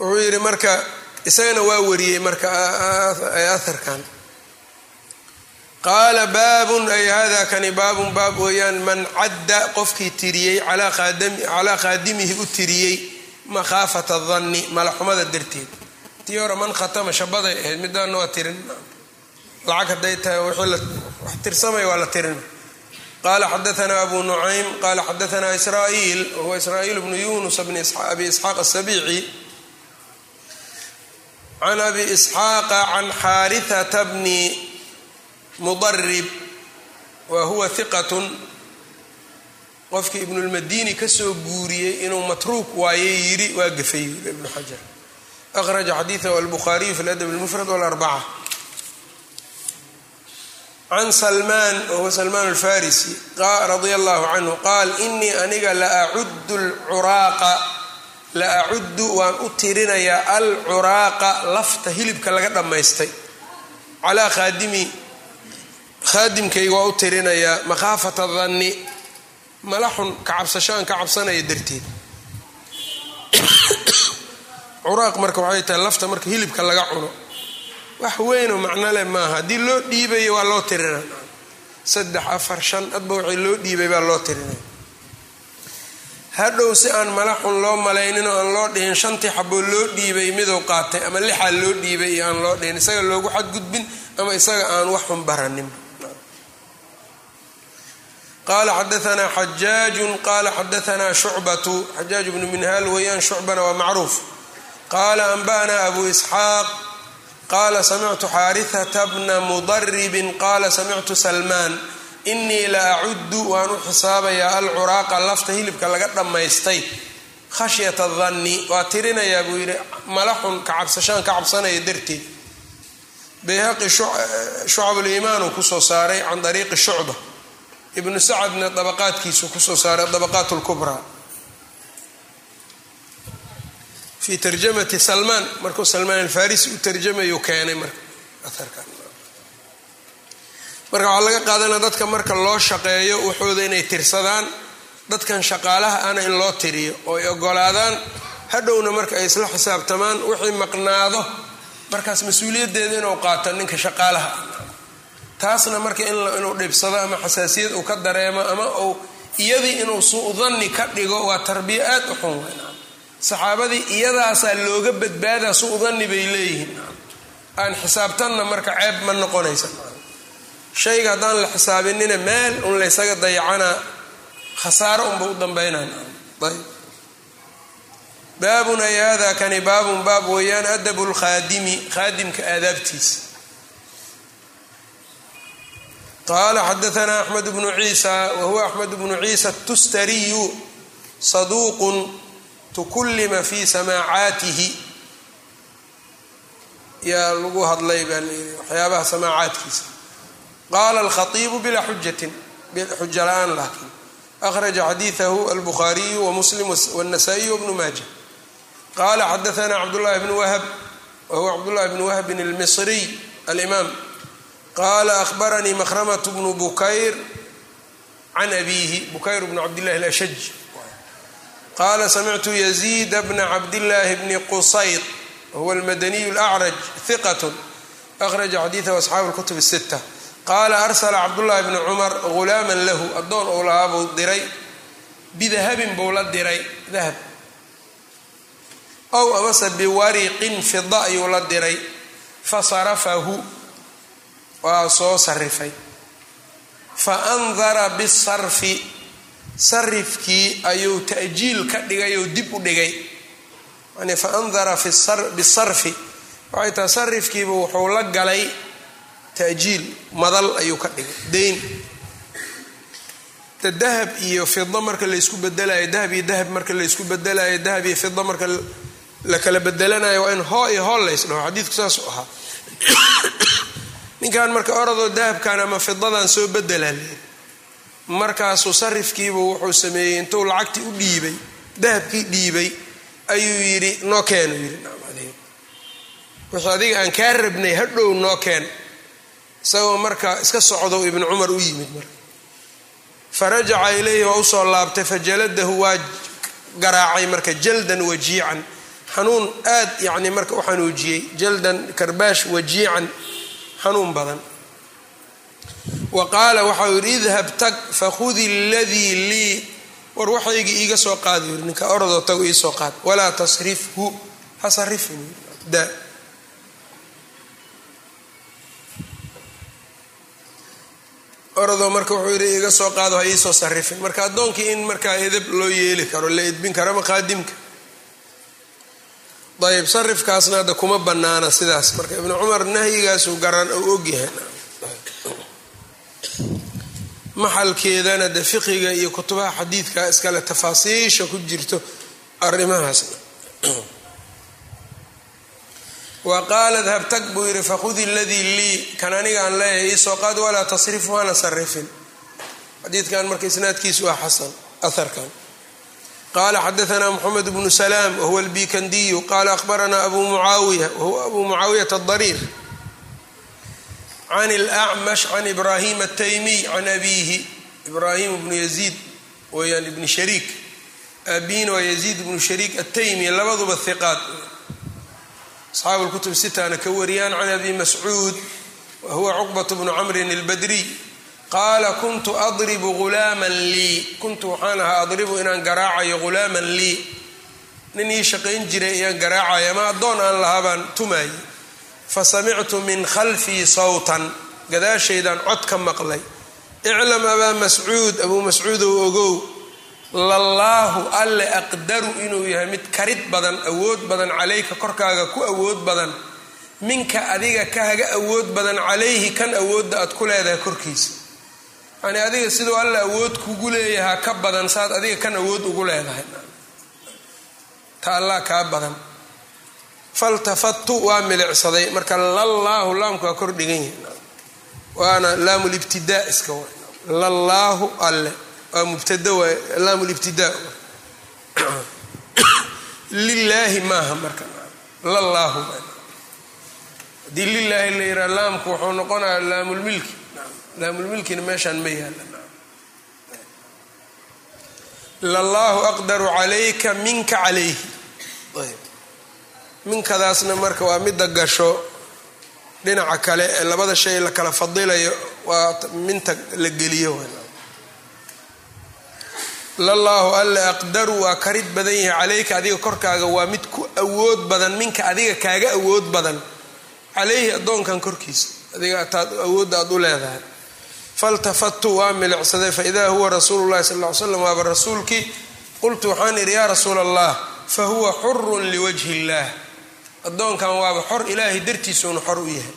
wuxuu yidhi marka isagana waa wariyey marka aharkan qaala baabun ay hada kani baabun baab weeyaan man cadda qofkii tiriyey calaa khaadimihi u tiriyey makhaafata danni malaxumada darteed. Tii hore man khatama shabaday ahayd midaana waa tirin. Lacag hadday tahay wax tirsamay waa la tirin. Qala xadaanaa abu nucaym qala xadaanaa israa'iil wahuwa israa'iil bnu yunus bni abi isxaaq asabici can abi isxaaqa can xaarithata bni mudarib wa huwa hiqatun qofkii ibnulmadini ka soo guuriyey inuu matruuk waaye yidhi waa gafay ibnu xajar akhraja xadiidahu albukhaariyu fi ladab lmufrad walarbaca can salmaan wahuwa salmaan alfarisi radia allahu canhu qaal inii aniga laacuddu alcuraaqa la acuddu waan u tirinayaa alcuraaqa lafta hilibka laga dhammaystay calaa khaadimi khaadimkayga waa u tirinayaa makhaafata danni mala xun ka cabsashaan ka cabsanaya darteed. Curaaq marka waxay tahay lafta marka hilibka laga cuno. Wax weynoo macno leh maaha. Haddii loo dhiibayo waa loo tirinaa saddex afar shan adba waxay loo dhiibay baa loo tirinaya hadhow si aan mala xun loo malaynin oo aan loo dhihin shantii xaboo loo dhiibay miduu qaatay ama lixaa loo dhiibay iyo aan loo dhihin isaga loogu xadgudbin ama isaga aan wax xun baranin qala xadaanaa xajaaju qala xadaanaa shucbatu xajaaj bnu minhaal weeyaan shucbana waa macruuf qaala anba'naa abu isxaaq qaala samictu xaarihata bna mudaribin qaala samictu salmaan inii la acudu waan u xisaabayaa alcuraaqa lafta hilibka laga dhammaystay khashyata danni waa tirinayaa buu yidhi malaxun ka cabsashaan ka cabsanaya darteed bayhaqi shucabuliimaan uu ku soo saaray can dariiqi shucba ibnu sacadna dabaqaadkiisu ku soo saaray dabaqaat lkubraa fii tarjamati salmaan markuu salmaan alfarisi u tarjamayu keenay marka marka waxaa laga qaadanaa dadka marka loo shaqeeyo waxooda inay tirsadaan dadkan shaqaalaha ana in loo tiriyo oo ay ogolaadaan hadhowna marka ay isla xisaabtamaan wixii maqnaado markaas mas'uuliyaddeeda inuu qaato ninka shaqaalaha taasna marka inuu dhibsado ama xasaasiyad uu ka dareemo ama uu iyadii inuu suudanni ka dhigo waa tarbiya aad u xun saxaabadii iyadaasaa looga badbaadaa suudanni bay leeyihiin. Aan xisaabtanna marka ceeb ma noqonaysa. Shayga haddaan la xisaabinina meel un laysaga dayacanaa khasaaro unba u dambaynan ayb. Baabun ay hada kani baabun baab weeyaan adabu lkhaadimi khaadimka aadaabtiisa qala xadaanaa axmed bnu ciisa wahuwa axmed bnu ciisa tustariyu saduuqun tukullima fi samaacaatihi yaa lagu hadlay baa layidhi waxyaabaha samaacaadkiisa qaala alkhaiibu bilaa xujatin xuja la'aan laakiin akhraja xadiidahu albukhaariyu wamuslim wاnasaa'iy wbnu maaja qala xadaanaa cabdullahi bnu wahb wahuwa cabdullahi bnu wahbin almisriy alimaam qala ahbaranii makhramatu bnu bukayr can abiihi bukayr bnu cabdillahi alashaj qala samictu yaziida bna cabdillaahi bni qusayr wahuwa almadaniyu alacraj hiqat akhraja xadiidahu asxaabu lkutub sita qaala arsala cabdullahi bni cumar ghulaaman lahu addoon uu lahaa buu diray bidahabin buu la diray dahab ow amase biwariqin fida ayuu la diray fasarafahu waa soo sarifay. Fa andara bisarfi sarifkii ayuu ta'jiil ka dhigay oo dib u dhigay. Yani fa andara bisarfi. Waxay tahay sarifkiiba wuxuu la galay ta'jiil madal ayuu ka dhigay dayn ta dahab iyo fida marka laysku bedelayo dahab iyo dahab marka laysku bedelayo dahab iyo fida marka la kala bedelanayo waa in hoo iyo hoo lays dhaho xadiidku saasuu ahaa ninkan marka orodoo dahabkan ama fidadan soo bedelaa markaasuu sarifkiibu wuxuu sameeyey intuu lacagtii u dhiibay dahabkii dhiibay ayuu yidhi noo keen yidhi. Wixii adiga. Aan kaa rabnay hadhow noo keen. Isagoo marka iska socdo ibnu cumar u yimid marka. Farajaca ilayhi waa u soo laabtay fajaladahu waa garaacay marka jaldan wajiican. Xanuun aad yacni marka u xanuujiyey jaldan karbaash wajiican xanuun badan. Wa qaala waxau yidhi idhab tag fakhudi ladii lii war waxaygii iiga soo qaada yiri ninka orodoo tago iisoo qaad. Walaa tasrifhu ha sarifin da. Orodoo marka wuxuu yidhi iiga soo qaado ha iisoo sarifin. Marka addoonkii in markaa edab loo yeeli karo la edbin karo maqaadimka ayb sarifkaasna hadda kuma banaana sidaas. Marka ibnu cumar nahyigaasuu garan ou ogyahay maxalkeedana de fiqiga iyo kutubaha xadiidka iskale tafaasiisha ku jirto arrimahaasna wa qaala dhab tag buu yidhi fakhudi ladii lii kan aniga aan leeyahay iisoo qaad walaa tasrifu hana sarifin. Xadiidkan marka isnaadkiisu waa xasan aharkan qala xadaana mxamed bnu slaam wahuwa lbikandiyu qala ahbarana abu muaawiya wahuwa abu mucaawiyat adariir can lacmash can ibrahim ataymiy can abiihi ibrahim bnu yaziid weyaan ibn shariik abiin waa yaziid ibnu shariik ataymi labaduba hiqaad asxaabu lkutub sitana ka wariyaan can abi mascuud wahuwa cuqbat bnu camrin albadriy qaala kuntu adribu ghulaaman lii. Kuntu waxaan ahaa adribu inaan garaacayo ghulaaman lii. Nin ii shaqayn jiray ayaan garaacaya ama addoon aan lahaa baan tumaayay fa samictu min khalfii sawtan. Gadaashaydaan cod ka maqlay. Iclam abaa mascuud abuu mascuudow ogow. Lallaahu alle aqdaru inuu yahay mid karid badan awood badan calayka korkaaga ku awood badan. Minka adiga kahaga awood badan calayhi kan awoodda aad ku leedahay korkiisa yani adiga siduu alle awood kugu leeyahaa ka badan saad adiga kan awood ugu leedahay. Ta allah kaa badan. Faltafattu waa milicsaday. Marka lallaahu laamku waa kor dhigan yahay. Waana laamulibtidaa iska wa lallaahu alle. Waa mubtada waay laamulibtidaa lilaahi maaha marka. Lallaahu haddii lilaahi la yidhaha laamku wuxuu noqonayaa laamulmilki laamulmilkina meeshaan ma yaalla lallaahu aqdaru calayka minka calayhi. Minkadaasna marka waa midda gasho dhinaca kale ee labada shay la kala fadilayo waa minta la geliyo. Lallaahu alle aqdaru waa karid badan yahay calayka adiga korkaaga waa mid ku awood badan minka adiga kaaga awood badan. Calayhi addoonkan korkiisa adiga taad awoodda aad u leedahay faltafattu waa milicsaday faidaa huwa rasuulu llahi sal ly slam waaba rasuulkii qultu waxaan idhi yaa rasuula allah fa huwa xurun liwajhi illaah addoonkan waaba xor ilaahay dartiisuuna xor u yahay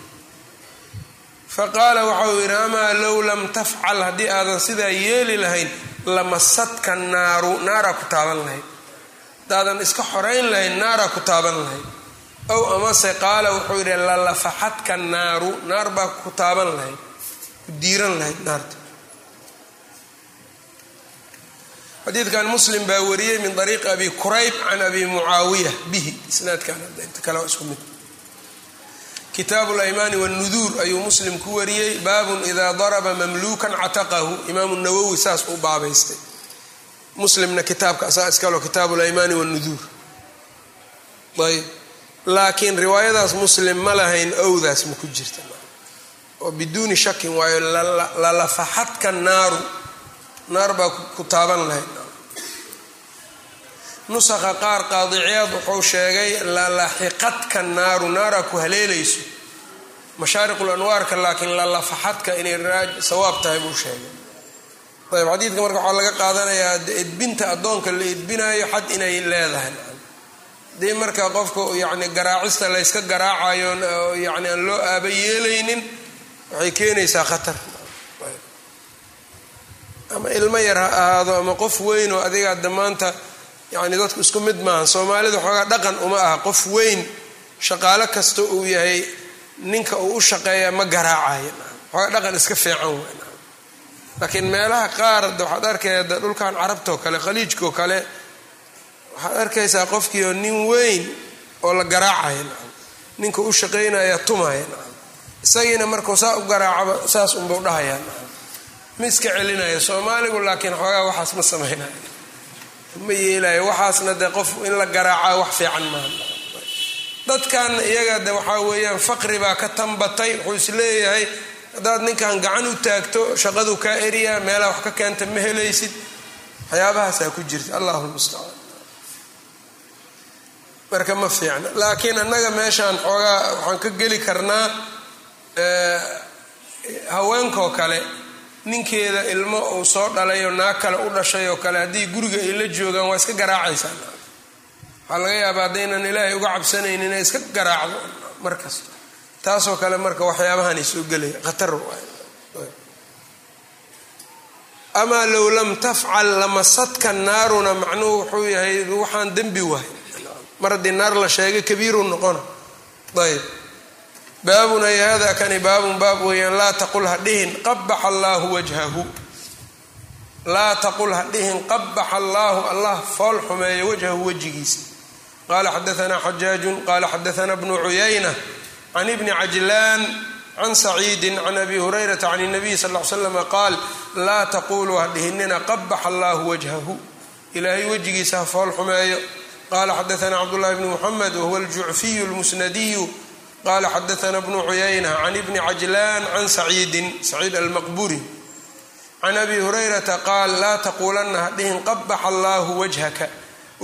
fa qaala waxau yidhi amaa low lam tafcal haddii aadan sidaa yeeli lahayn lamasadka naaru naaraa ku taaban lahayd hadaadan iska xorayn lahayn naaraa ku taaban lahayd ow amase qaala wuxuu yidhi lalafaxadka naaru naar baa ku taaban lahayd diiran lahayd naarta xadiidkan muslim baa wariyey min ariiqi abi kurayb can abi mucaawiya bihi. Isnaadkan inta kale isku mid. Kitaabu laymaani wاnuduur ayuu muslim ku wariyey baabun idaa daraba mamluukan cataqahu. Imaamu nawowi saas u baabaystay. Muslimna kitaabka asaa iskalo kitaabu laymaani wاnuduur ayb laakiin riwaayadaas muslim ma lahayn owdaas ma ku jirta oo biduuni shakin waayo lalafaxadka naaru naar baa ku taaban lahayd. Nusakha qaar qaadiciyaad wuxuu sheegay lalaxiqadka naaru naaraa ku haleelayso mashaariqul anwaarka laakiin lalafaxadka inay sawaab tahay buu sheegay. Ayb xadiidka marka waxaa laga qaadanayaa edbinta addoonka la edbinayo xad inay leedahay. Dii marka qofka yani garaacista layska garaacayo yani aan loo aaba yeelaynin waxay keenaysaa khatar. Ama ilmo yar ha ahaado ama qof weyn oo adiga damaanta yani dadku isku mid maaha soomaalida xoogaa dhaqan uma aha. Qof weyn shaqaalo kasta uu yahay ninka uu u shaqeeya ma garaacayo xoogaa dhaqan iska fiican w laakiin meelaha qaar waxaad arkaya dhulkan carabtao kale khaliijkao kale waxaad arkaysaa qofkiioo nin weyn oo la garaacayo ninka u shaqaynaya tumaya isagiina markuu saa u garaacaba saas unbau dhahaya ma iska celinayo soomaaligu laakiin xoogaa waxaas ma samaynayo ma yeelayo waxaasna dee qof in la garaacaa wax fiican maaha dadkan iyaga de waxaa weeyaan faqri baa ka tambatay wuxuu is leeyahay haddaad ninkan gacan u taagto shaqadu kaa eriyaa meelaa wax ka keenta ma helaysid. Waxyaabahaasaa ku jirta allahu lmustacaan marka ma fiicna laakiin annaga meeshaan xoogaa waxaan ka geli karnaa haweenkoo kale ninkeeda ilmo uu soo dhalay oo naag kale u dhashay oo kale haddii guriga ay la joogaan waa iska garaacaysaa. Waxaa laga yaabaa haddaynan ilaahay uga cabsanaynin inay iska garaacdo markasta taasoo kale marka waxyaabahanay soo gelaya khatar amaa low lam tafcal lamasadka naaruna macnuhu wuxuu yahay waxaan dembi wahay. Mar haddii naar la sheegay kabiiru noqona. Ayb baabun ay hada kani baabun baab weeyaan laa taqul ha dhihin qabaxa allaahu wajhahu. Laa taqul ha dhihin qabaxa allaahu allah fool xumeeya wajhahu wejigiisa. Qala xadaanaa xajaajun qala xadaanaa bnu cuyayna can ibni cajlaan can saciidi can abi hurayrata can الnabiy sal ly slama qaal laa taquluu hadhihinina qabax allahu wajhahu. Ilaahay wejigiisa ha fool xumeeyo. Qala xadaana cabdullahi bni muxamed wahuwa aljucfiyu lmusnadiyu qala xadaana bnu cuyayna can ibni cajlaan can saciidin saciid almaqburi can abi hurayrata qaal laa taquulanna hadhihin qabax allahu wajhaka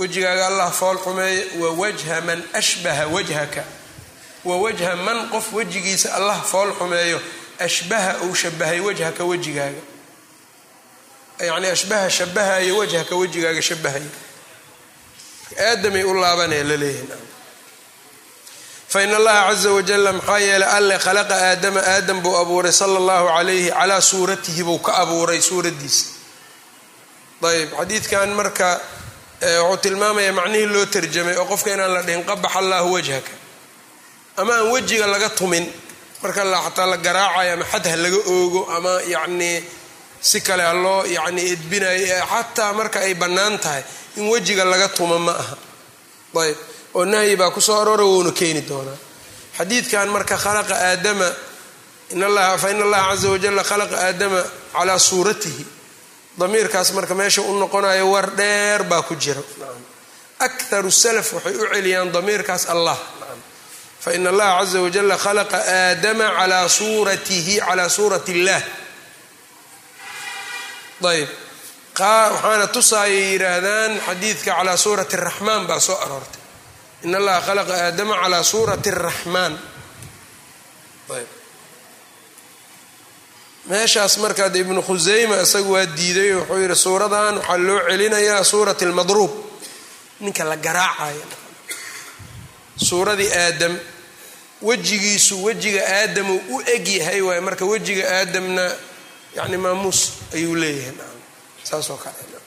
wejigaaga allah fool xumeeyo wawajha man ashbaha wajhaka wawajha man qof wejigiisa allah fool xumeeyo ashbaha uu shabahay wajhaka wejigaaga yani ashbaha shabahayo wajhaka wejigaaga shabahayo aadamay u laabanaya la leeyahay fain allaha caza wajala maxaa yeelay alle khalaqa aadama aadam buu abuuray sala allahu calayhi calaa suuratihi buu ka abuuray suuraddiisa ayb xadiidkan marka wuxuu tilmaamayaa macnihii loo tarjamay oo qofka inaan la dhihin qabax allahu wajhaka ama aan wejiga laga tumin marka xataa la garaacayo ama xad ha laga oogo ama yacnii si kale ha loo yacni edbinayo xataa marka ay bannaan tahay in wejiga laga tuma ma aha ayb oo nahyi baa ku soo aroora wouna keeni doonaa. Xadiidkan marka khalaqa aadama fa in allaha caza wajalla khalaqa aadama calaa suuratihi. Damiirkaas marka meesha u noqonayo war dheer baa ku jira. Akharu salaf waxay u celiyaan damiirkaas allah. Fa in allaha caza wajalla khalaqa aadama calaa suuratihi calaa suurati illah ayb waxaana tusaayay yidhaahdaan xadiidka calaa suurati araxmaan baa soo aroortay in allaha khalaqa aadama calaa suurati araxmaan meeshaas markaad ibnu khusayma isagu waa diiday wuxuu yidhi suuradan waxaa loo celinayaa suurati almadruub ninka la garaacayo suuradii aadam wejigiisu wejiga aadamu u eg yahay waaye marka wejiga aadamna yani maamuus ayuu leeyahay saasoo kale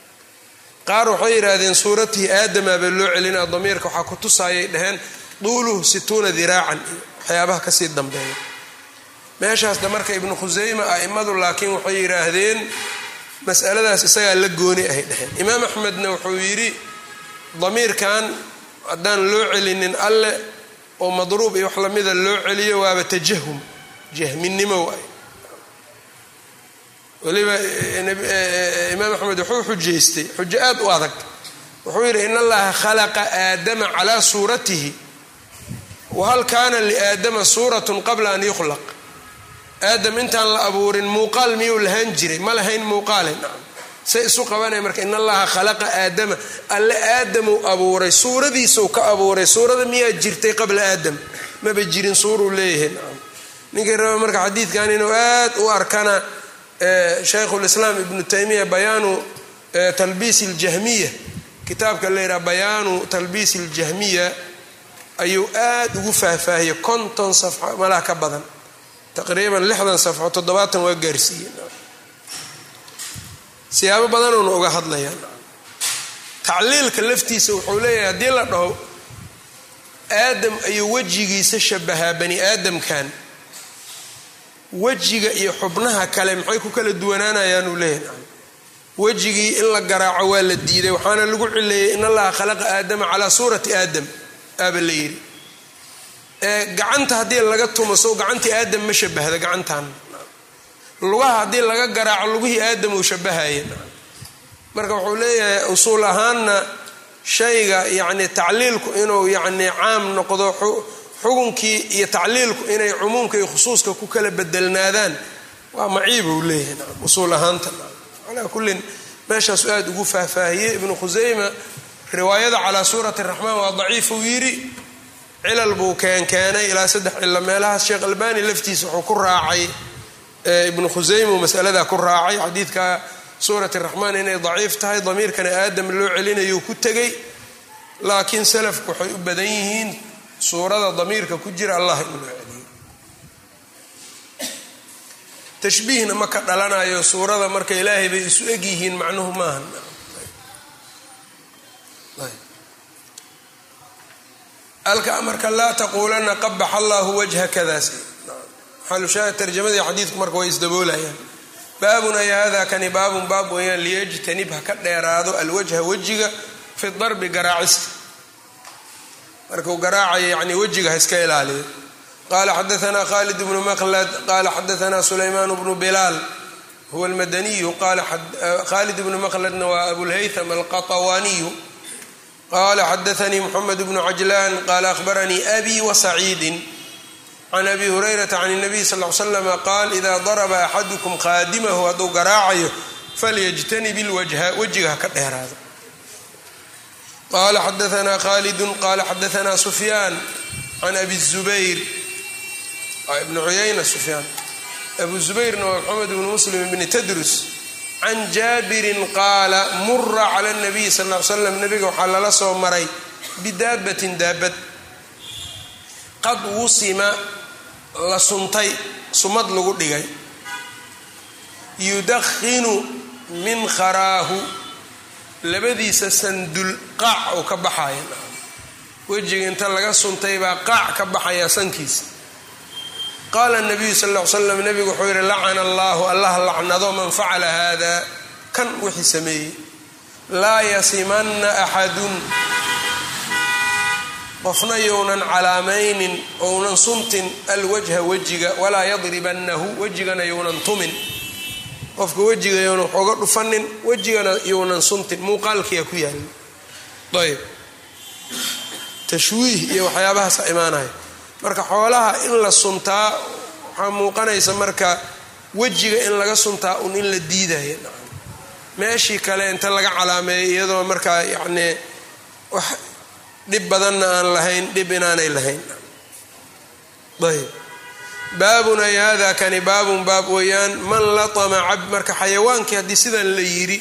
qaar waxay yidhaahdeen suuratii aadama baa loo celinaa damiirka waxaa ku tusaayay dhaheen duuluhu situuna diraacan. Iyo waxyaabaha ka sii dambeeya. Meeshaasna marka ibnu khusayma a'immadu laakiin waxay yidhaahdeen masaladaas isagaa la gooni ahay dheheen imaam axmedna wuxuu yidhi damiirkan haddaan loo celinin alle oo madruub iyo wax lamida loo celiyo waaba tajahum jahminimo waay weliba imaam axmed wuxuu xujaystay xujo aad u adag. Wuxuu yidhi in allaha khalaqa aadama calaa suuratihi wahal kaana liaadama suuratun qabla an yukhlaq. Aadam intaan la abuurin muuqaal miyuu lahaan jiray? Ma lahayn muuqaale? Say isu qabanaya marka in allaha khalaqa aadama alle aadamuu abuuray suuradiisuu ka abuuray suurada miyaa jirtay qabla aadam? Maba jirin suuruu leeyahay. Ninkii raba marka xadiidkan inuu aad u arkana shaykhulislaam ibnu taymiya bayaanu talbiis اljahmiya kitaabka la yidhaha bayaanu talbiis اljahmiya ayuu aad ugu faahfaahiyey konton safxo malaha ka badan. Taqriiban lixdan safxo toddobaatan waa gaarsiiyey. Siyaabo badanuuna uga hadlayaan. Tacliilka laftiisa wuxuu leeyahay haddii la dhaho aadam ayuu wejigiisa shabahaa bani aadamkan wejiga iyo xubnaha kale maxay ku kala duwanaanayaan uu leeyahay? Wejigii in la garaaco waa la diiday waxaana lagu cileeyey in allaha khalaqa aadama calaa suurati aadam aaba la yidhi. Gacanta haddii laga tumo sow gacantii aadam ma shabahda gacantan. Lugaha haddii laga garaaco lugihii aadam uu shabahaya marka wuxuu leeyahay usuul ahaanna shayga yacni tacliilku inuu yacni caam noqdo xukunkii iyo tacliilku inay cumuumka iyo khusuuska ku kala bedelnaadaan waa maciib uu leeyahay usuul ahaanta calaa kullin meeshaasu aad ugu faahfaahiyey ibnu khusayma riwaayada calaa suurati raxmaan waa daciif uu yidhi cilal buu keenkeenay ilaa saddex cilo meelahaas sheekh albani laftiisa wuxuu ku raacay ibnu khusayma masaladaa ku raacay xadiidka suurat raxmaan inay daciif tahay damiirkana aadam loo celinayuu ku tegay laakiin salafku waxay u badan yihiin suurada damiirka ku jira allah in loo celiyo. Tashbiihna ma ka dhalanayo suurada marka ilaahay bay isu eg yihiin macnuhu maaha alka marka laa taquulanna qabax allahu wajha kadaas xalushaahid tarjamadii xadiidku marka way isdaboolayaan baabun ay hada kani baabun baab weeyaan liyajtanib ha ka dheeraado alwajha wejiga fi darbi garaacista markuu garaacaya yacnii wejiga ha iska ilaaliyo qaala xadaanaa khaalid bnu maqlad qaala xadaanaa sulaymaan bnu bilaal huwa almadaniyu qaala eh, khaalid bnu maqladna waa abulhaytham alqatawaaniyu qaala xadaanii moxamed bnu cajlaan qaala ahbaranii abi wa saciidin. Can abi hurayrata can اnabiy sal l slam qaal ida daraba axadukum khaadimahu hadduu garaacayo falyajtanib ilwajha wejiga ha ka dheeraado qala xadaana khalidu qala xadaana sufyaan can abi zubayr ibn cuyayna sufyaan abu zubayrna waa maxamed bnu muslim bni tadrus can jaabirin qaala mura cala اnabiy sal l slam nabiga waxaa lala soo maray bidaabatin daabad qad wusima la suntay sumad lagu dhigay yudakhinu min kharaahu labadiisa sandul qaac uu ka baxaya wejiga inta laga suntay baa qaac ka baxaya sankiisa. Qaala nabiyu sal l slam nabigu wuxuu yihi lacana allahu allah lacnado man facala hada kan wixii sameeyey. Laa yasimanna axadun. Qofna younan calaamaynin ounan suntin alwajha wejiga walaa yadribannahu. Wejigana younan tumin qofka wejiga younan waxooga dhufanin wejigana younan suntin muuqaalkiia ku yaalla ayb tashwiih iyo waxyaabahaasa imaanaya marka xoolaha in la suntaa waxaa muuqanaysa marka wejiga in laga suntaa un in la diidaya meeshii kale inta laga calaameeyo iyadoo markaa yacnii wax dhib badanna aan lahayn dhib inaanay lahayn. Ayb baabun ay hada kani baabun baab weeyaan man latama cab marka xayawaankii haddii sidan la yidhi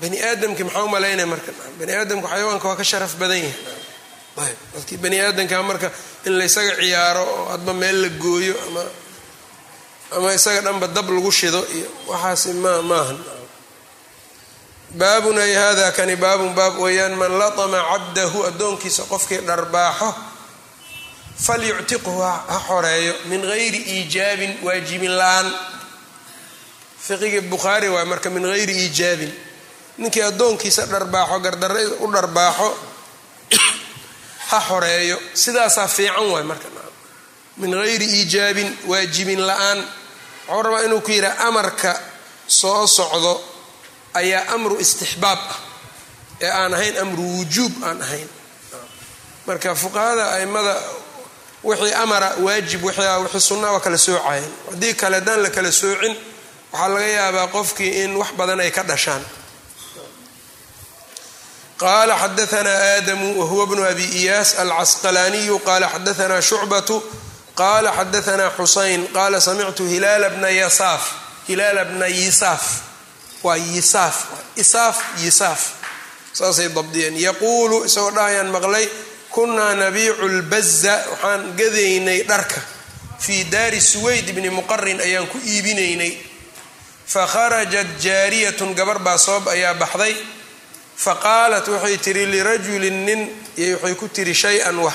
bani aadamkii maxaa u malaynaya marka bani aadamku xayawaanka waa ka sharaf badan yahay. Dadkii bani aadamka marka in laysaga ciyaaro oo hadba meel la gooyo ama ama isaga dhanba dab lagu shido iyo waxaasi ma maahan. Baabun ay hada kani baabun baab weeyaan man latama cabdahu addoonkiisa qofkii dharbaaxo falyuctiqhu ha xoreeyo min gayri iijaabin waajibin la'aan fiqigii bukhaari waay marka min gayri iijaabin ninkii addoonkiisa dharbaaxo gardarra u dharbaaxo ha xoreeyo sidaasaa fiican waay marka min gayri iijaabin waajibin la'aan waxuu rabaa inuu ku yidhaha amarka soo socdo ayaa amru istixbaab ah ee aan ahayn amru wujuub aan ahayn marka fuqahada aimada wixii amara waajib wixii sunna waa kala soocayeen haddii kale haddaan la kala soocin waxaa laga yaabaa qofkii in wax badan ay ka dhashaan. Qala xadaana aadamu wahuwa bnu abi iyaas alcasqalaaniyu qala xadaana shucbatu qala xadaana xusayn qala samictu hilaala bna yasaaf hilaala bna yisaaf. Waa yisaaf isaaf yisaaf. Saasay dabdiyeen. Yaquulu isagoo dhahayaan maqlay kunaa nabiicu lbaza waxaan gadaynay dharka. Fii daari suwayd bni muqarin ayaan ku iibinaynay. Fakharajat jaariyatun gabar baa soob ayaa baxday. Faqaalat waxay tihi lirajulin nin iyo waxay ku tiri shay-an wax.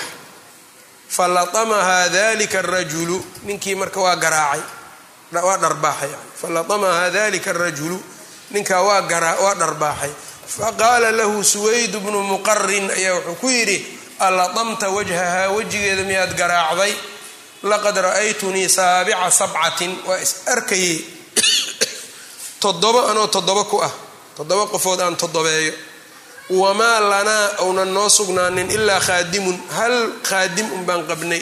Falatamahaa dalika arajulu ninkii marka waa garaacay waa dharbaaxay falatamahaa dalika arajulu ninkaa waa dharbaaxay. Faqaala lahu suwayd bnu muqarin ayaa wuxuu ku yidhi alatamta wajhahaa wejigeeda miyaad garaacday? Laqad ra'aytunii saabica sabcatin. Waa is arkayey toddoba anoo toddoba ku ah. Toddoba qofood aan toddobeeyo. Wamaa lanaa ounan noo sugnaanin ilaa khaadimun. Hal khaadim un baan qabnay.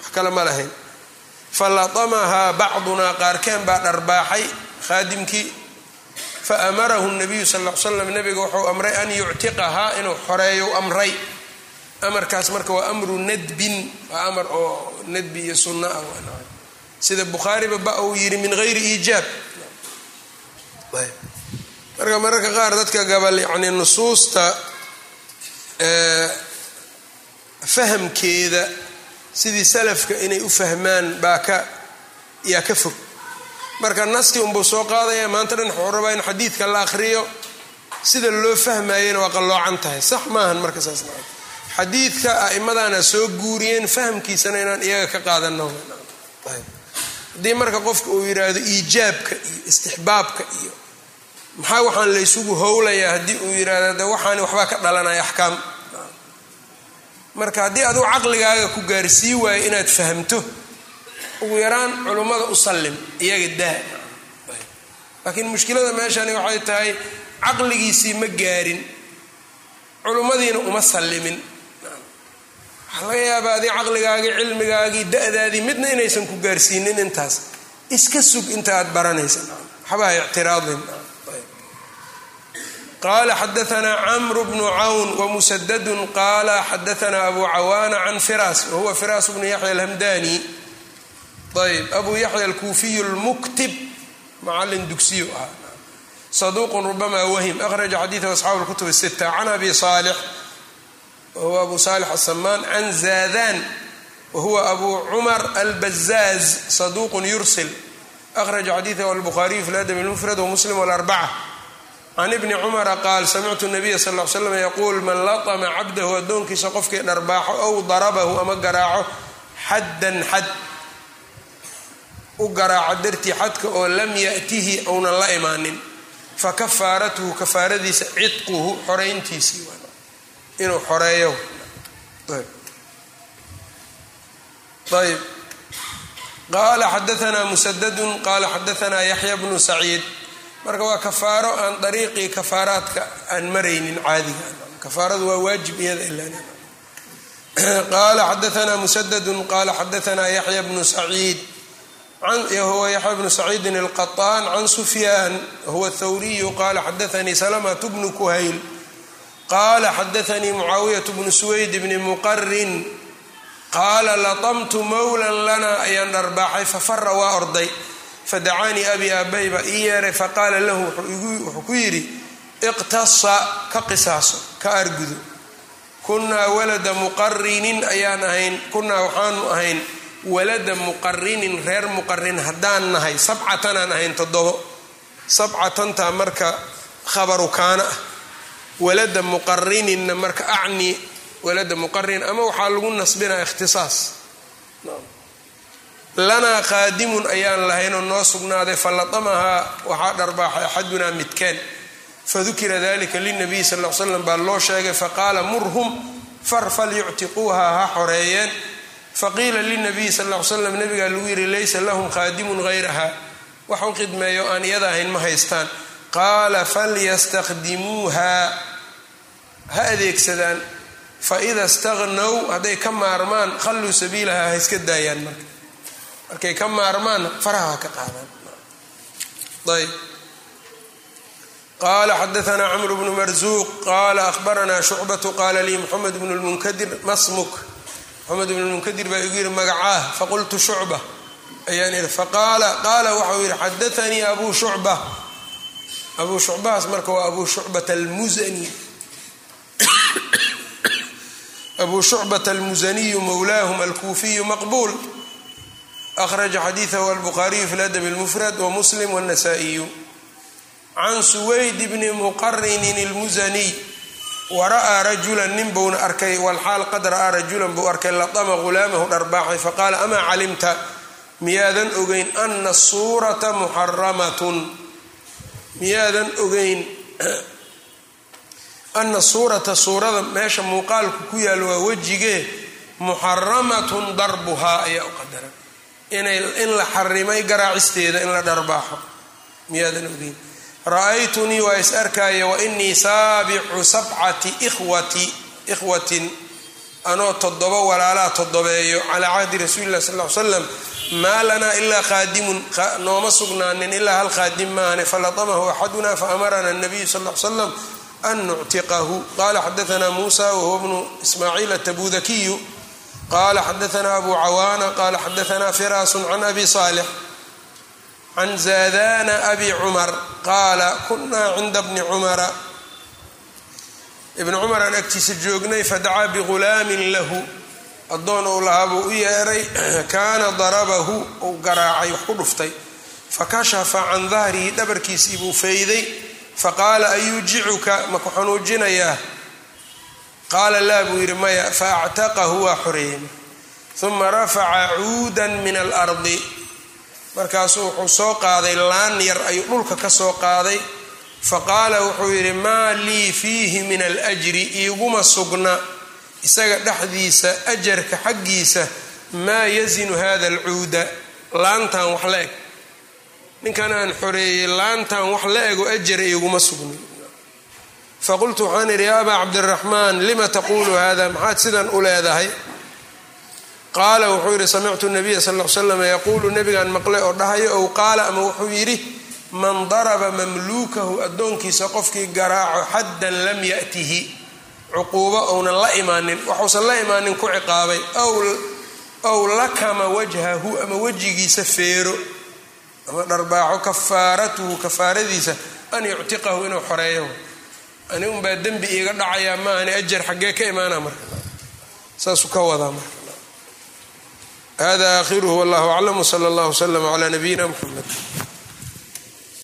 Wax kale ma lahayn. Falatamahaa bacdunaa qaarkeen baa dharbaaxay khaadimkii. Fa amarahu nabiyu sal l slam nabiga wuxuu amray an yuctiqahaa inuu xoreeyo amray amarkaas marka waa amru nadbin waa amar oo nadbi iyo sunna ah sida bukhaariba ba uu yidhi min gayri iijaab marka mararka qaar dadka gabal yani nusuusta fahamkeeda sidii salafka inay u fahmaan baa ka yaa ka fog. Marka naskii unbuu soo qaadaya maanta dhan wuxuu rabaa in xadiidka la akhriyo. Sida loo fahmayena waa qalloocan tahay. Sax maahan marka saas xadiidka a'imadana soo guuriyeen fahamkiisana inaan iyaga ka qaadano haddii marka qofka uu yidhaahdo iijaabka iyo istixbaabka iyo maxaa waxaan laysugu howlayaa haddii uu yidhaahdo de waxaani waxbaa ka dhalanaya axkaam? Marka haddii aduu caqligaaga ku gaarsii waayo inaad fahamto ugu yaraan culummada u sallim iyaga daa. Laakiin mushkilada meeshani waxay tahay caqligiisii ma gaarin culummadiina uma sallimin waxaa laga yaabaa adii caqligaagii cilmigaagii da-daadii midna inaysan ku gaarsiinin intaas. Iska sug inta aad baranaysa waxbaha ictiraadin. Qala xadaanaa camru bnu cawn wamusadadun qaala xadaanaa abu cawaana can firas wahuwa firas bnu yaxya alhamdani ayb abu yaxya alkuufiyu lmuktib macalin dugsiyu ahaa. Saduuqun rubama wahim. Akhraja xadiidahu asxaabu lkutub sita can abi saalix wahuwa abu saalix asamaan can zaadan wahuwa abu cumar albazaaz saduuqun yursil akhraja xadiidahu albukhaariyu fi ladab lmufrad wamuslim wlarbaca can ibni cumara qaal samictu nabiya sal l slam yaquul man latama cabdahu addoonkiisa qofkii dharbaaxo ow darabahu ama garaaco xaddan xad u garaaco dartii xadka oo lam yatihi ounan la imaanin fa kafaaratuhu kafaaradiisa cidquhu xorayntiisii inuu xoreeyo. Ayb. Qaala xadaanaa musadadun qaala xadaanaa yaxya bnu saciid. Marka waa kafaaro aan dariiqii kafaaraadka aan maraynin caadiga. Kafaaradu waa waajib iyada qaala xadaanaa musadadun qaala xadaanaa yaxya bnu saciid. Huwa yaxya bnu saciidin alqaطaan can sufyaan wahuwa athawriyu qaala xadaanii salamatu bnu kuhayl qaala xadaanii mucaawiyat bnu suweyd bni muqarin qaala latamtu mowlan lana ayaan dharbaaxay fafara waa orday fadacaanii abi aabay baa ii yeeray faqaala lahu wuxuu ku yidhi iqtasa ka qisaaso ka argudo kunnaa walada muqarinin ayaan ahayn kunnaa waxaanu ahayn walada muqarinin reer muqarin haddaan nahay sabcatanaan ahayn toddobo sabcatantaa marka khabaru kaana ah walada muqarininna marka acni walada muqarin ama waxaa lagu nasbinaa ikhtisaas. Lanaa qaadimun ayaan lahaynoo noo sugnaaday falatamahaa waxaa dharbaaxay axadunaa midkeen. Fadukira dalika linabiy sal l slam baa loo sheegay faqaala murhum far falyuctiquuha ha xoreeyeen. Faqiila linabiyi sal l slam nabigaa lagu yidhi laysa lahum qaadimun hayraha wax u khidmeeyo aan iyada ahayn ma haystaan qaala falyastakdimuuha ha adeegsadaan. Faida staqnow hadday ka maarmaan khalluu sabiilaha ha iska daayaan marka. Markay ka maarmaan faraha ha ka qaadaan. Ayb qala xadaanaa cmr bnu marzuuq qala ahbaranaa shucbatu qaala lii masmuk moxamed bnu lmunkadir shucba abuu shucbahaas marka waa abu shucbata almusani abu shucbata almusaniyu mowlaahum alkuufiyu maqbuul akhraja xadiidahu albukhaariyu fi ladab اlmufrad wamuslim wاnasaa'iyu can suwayd bni muqarinin اlmusaniy wara'aa rajulan nin buuna arkay walxaal qad ra'aa rajulan buu arkay latama ghulaamahu dharbaaxay faqaala amaa calimta miyaadan ogeyn ana suurata muxaramatun miyaadan ogeyn ana suurata suurada meesha muuqaalku ku yaalo waa wejigee muxaramatun darbuhaa ayaa u qadaran in la xarimay garaacisteeda in la dharbaaxo miyaadan ogeyn. Ra'aytunii waa is arkaya wa inii saabicu sabcati ikhwati ikhwatin anoo toddoba walaalaa toddobeeyo calaa cahdi rasuuli lah sal l slam maa lanaa ilaa qaadimun nooma sugnaanin ilaa hal qaadim maahane falatamahu axaduna faamarana nabiyu sal l slam an nuctiqahu qala xadaanaa muusa wahuwa bnu ismaaciil atabudakiyu qala xadaanaa abu cawaana qala xadaanaa firaasun can abi saalix can zaadana abi cumar qaala kunaa cinda bni cumara ibni cumar aan agtiisa joognay fadacaa bigulaamin lahu addoon uu lahaa buu u yeeray kaana darabahu uu garaacay wax ku dhuftay. Fakashafa can dahrihi dhabarkiisii buu fayday. Faqaala ayuujicuka maku xanuujinayaa qaala laa buu yidhi maya. Faactaqahu waa xoreeyey uma rafaca cuudan min alardi markaasuu wuxuu soo qaaday laan yar ayuu dhulka ka soo qaaday. Fa qaala wuxuu yidhi maa lii fiihi min alajri iiguma sugna isaga dhexdiisa ajarka xaggiisa maa yazinu hada alcuuda? Laantan wax la eg. Ninkan aan xoreeyey laantan wax la ego ajara iguma sugnin faqultu waxaan idhi yaa abaa cabdiraxmaan lima taquulu hada maxaad sidan u leedahay? Qaala wuxuu yidhi samictu nabiya sal l slam yaquulu nabigaan maqlay oo dhahayo ow qaala ama wuxuu yidhi man daraba mamluukahu addoonkiisa qofkii garaaco xaddan lam ya'tihi cuquubo ounan la imaanin waxuusan la imaanin ku ciqaabay ow lakama wajhahu ama wejigiisa feero ama dharbaaxo kafaaratuhu kafaaradiisa an yuctiqahu inuu xoreeyo. Ani unbaa dembi iiga dhacayaa maahani ajar xaggee ka imaana marka. Saasuu ka wadaa marka. Hada aakhiruhu wallahu aclam wsala allah wslama cla nabiyina mxamed